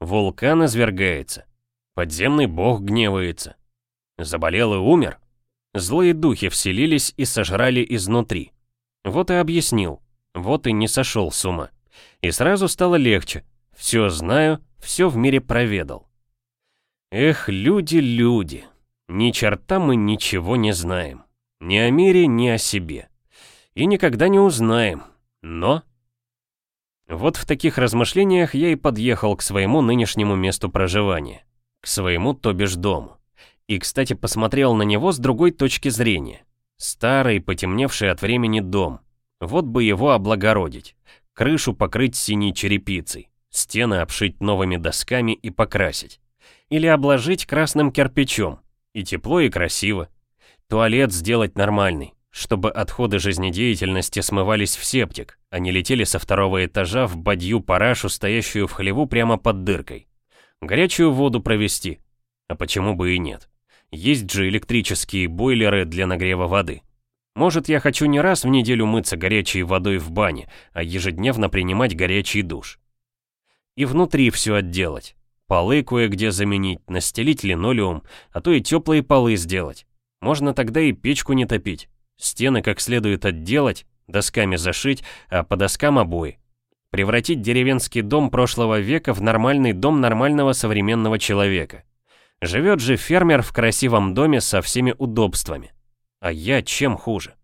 Вулкан извергается. Подземный бог гневается. Заболел и умер. Злые духи вселились и сожрали изнутри. Вот и объяснил. Вот и не сошел с ума. И сразу стало легче. Все знаю, все в мире проведал. Эх, люди, люди. Ни черта мы ничего не знаем. Ни о мире, ни о себе. И никогда не узнаем. Но... Вот в таких размышлениях я и подъехал к своему нынешнему месту проживания. К своему, то бишь, дому. И, кстати, посмотрел на него с другой точки зрения. Старый, потемневший от времени дом. Вот бы его облагородить. Крышу покрыть синей черепицей. Стены обшить новыми досками и покрасить или обложить красным кирпичом. И тепло, и красиво. Туалет сделать нормальный, чтобы отходы жизнедеятельности смывались в септик, а не летели со второго этажа в бадью-парашу, стоящую в хлеву прямо под дыркой. Горячую воду провести. А почему бы и нет? Есть же электрические бойлеры для нагрева воды. Может, я хочу не раз в неделю мыться горячей водой в бане, а ежедневно принимать горячий душ. И внутри все отделать. Полы кое-где заменить, настелить линолеум, а то и теплые полы сделать. Можно тогда и печку не топить. Стены как следует отделать, досками зашить, а по доскам обои. Превратить деревенский дом прошлого века в нормальный дом нормального современного человека. Живет же фермер в красивом доме со всеми удобствами. А я чем хуже?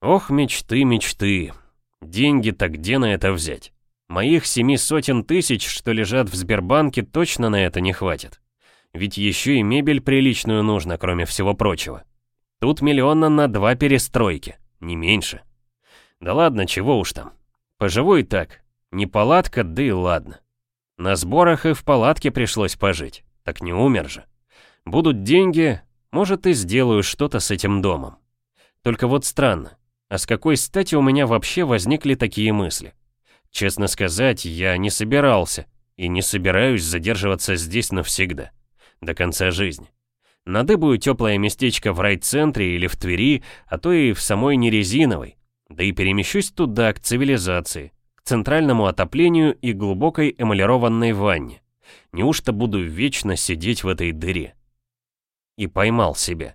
Ох, мечты, мечты. Деньги-то где на это взять? Моих семи сотен тысяч, что лежат в Сбербанке, точно на это не хватит. Ведь еще и мебель приличную нужно, кроме всего прочего. Тут миллиона на два перестройки, не меньше. Да ладно, чего уж там. Поживу и так. Не палатка, да и ладно. На сборах и в палатке пришлось пожить. Так не умер же. Будут деньги, может и сделаю что-то с этим домом. Только вот странно. А с какой стати у меня вообще возникли такие мысли? Честно сказать, я не собирался и не собираюсь задерживаться здесь навсегда, до конца жизни. Надыбаю теплое местечко в райцентре или в Твери, а то и в самой Нерезиновой, да и перемещусь туда, к цивилизации, к центральному отоплению и глубокой эмалированной ванне. Неужто буду вечно сидеть в этой дыре? И поймал себя.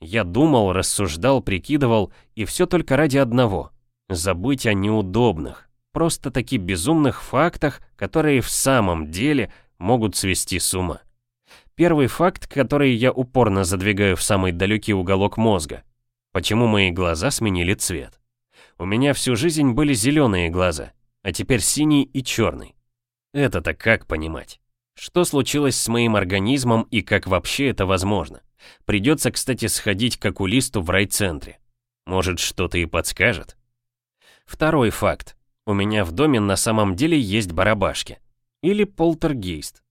Я думал, рассуждал, прикидывал, и все только ради одного — забыть о неудобных, просто таки безумных фактах, которые в самом деле могут свести с ума. Первый факт, который я упорно задвигаю в самый далекий уголок мозга. Почему мои глаза сменили цвет? У меня всю жизнь были зеленые глаза, а теперь синий и черный. Это-то как понимать? Что случилось с моим организмом и как вообще это возможно? Придется, кстати, сходить к окулисту в райцентре. Может, что-то и подскажет? Второй факт. У меня в доме на самом деле есть барабашки. Или полтергейст.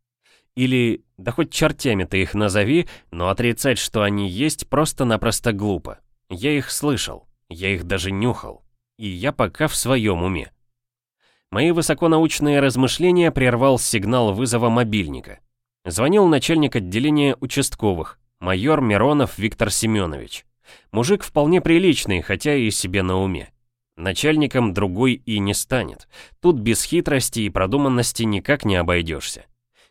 Или, да хоть чертями ты их назови, но отрицать, что они есть, просто-напросто глупо. Я их слышал, я их даже нюхал. И я пока в своем уме. Мои высоконаучные размышления прервал сигнал вызова мобильника. Звонил начальник отделения участковых, майор Миронов Виктор Семенович. Мужик вполне приличный, хотя и себе на уме. Начальником другой и не станет. Тут без хитрости и продуманности никак не обойдешься.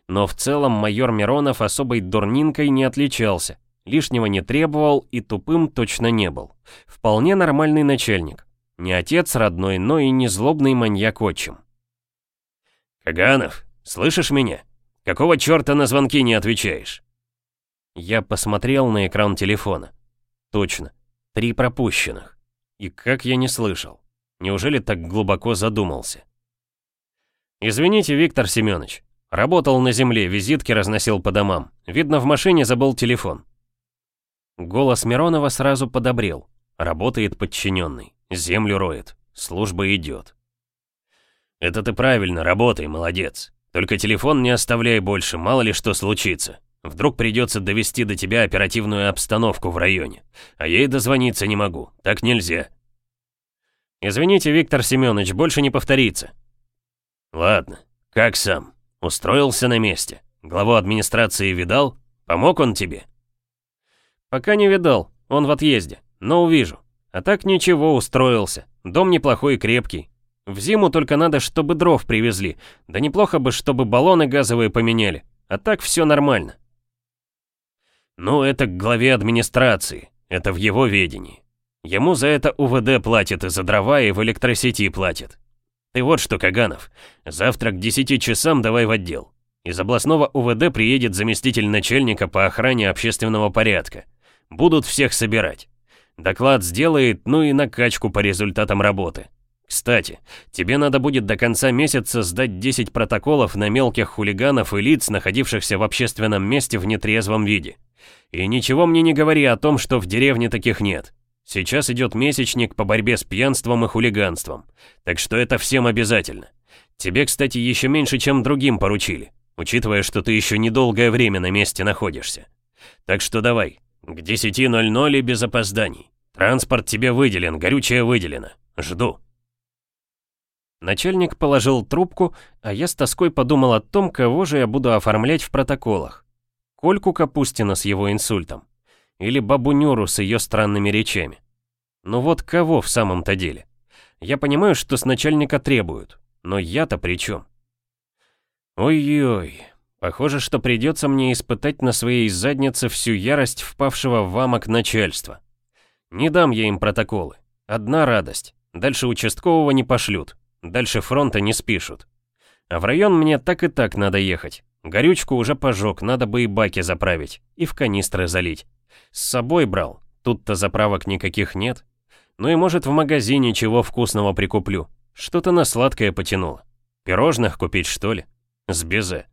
Но в целом майор Миронов особой дурнинкой не отличался, лишнего не требовал и тупым точно не был. Вполне нормальный начальник. Не отец родной, но и не злобный маньяк-отчим. «Каганов, слышишь меня? Какого черта на звонки не отвечаешь?» Я посмотрел на экран телефона. Точно, три пропущенных. И как я не слышал? Неужели так глубоко задумался? «Извините, Виктор Семенович. Работал на земле, визитки разносил по домам. Видно, в машине забыл телефон». Голос Миронова сразу подобрел. Работает подчиненный, землю роет, служба идет. «Это ты правильно, работай, молодец. Только телефон не оставляй больше, мало ли что случится. Вдруг придется довести до тебя оперативную обстановку в районе. А и дозвониться не могу. Так нельзя. Извините, Виктор Семенович, больше не повторится. Ладно, как сам? Устроился на месте? Главу администрации видал? Помог он тебе? Пока не видал, он в отъезде, но увижу. А так ничего, устроился. Дом неплохой и крепкий. В зиму только надо, чтобы дров привезли. Да неплохо бы, чтобы баллоны газовые поменяли. А так все нормально. Ну, это к главе администрации. Это в его ведении. Ему за это УВД платит и за дрова, и в электросети платит. Ты вот что, Каганов, завтра к 10 часам давай в отдел. Из областного УВД приедет заместитель начальника по охране общественного порядка. Будут всех собирать. Доклад сделает, ну и накачку по результатам работы. Кстати, тебе надо будет до конца месяца сдать 10 протоколов на мелких хулиганов и лиц, находившихся в общественном месте в нетрезвом виде. И ничего мне не говори о том, что в деревне таких нет. Сейчас идет месячник по борьбе с пьянством и хулиганством. Так что это всем обязательно. Тебе, кстати, еще меньше, чем другим поручили, учитывая, что ты еще недолгое время на месте находишься. Так что давай, к 10.00 и без опозданий. Транспорт тебе выделен, горючее выделено. Жду. Начальник положил трубку, а я с тоской подумал о том, кого же я буду оформлять в протоколах. Кольку Капустина с его инсультом. Или бабу Нюру с ее странными речами. Ну вот кого в самом-то деле? Я понимаю, что с начальника требуют, но я-то при чем? Ой-ой, похоже, что придется мне испытать на своей заднице всю ярость впавшего в амок начальства. Не дам я им протоколы. Одна радость. Дальше участкового не пошлют. Дальше фронта не спишут. А в район мне так и так надо ехать. Горючку уже пожег, надо бы и баки заправить, и в канистры залить. С собой брал, тут-то заправок никаких нет. Ну и может в магазине чего вкусного прикуплю. Что-то на сладкое потянуло. Пирожных купить что ли? С безе.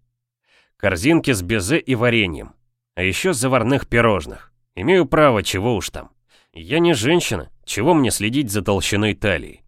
Корзинки с безе и вареньем. А еще заварных пирожных. Имею право, чего уж там. Я не женщина, чего мне следить за толщиной талии?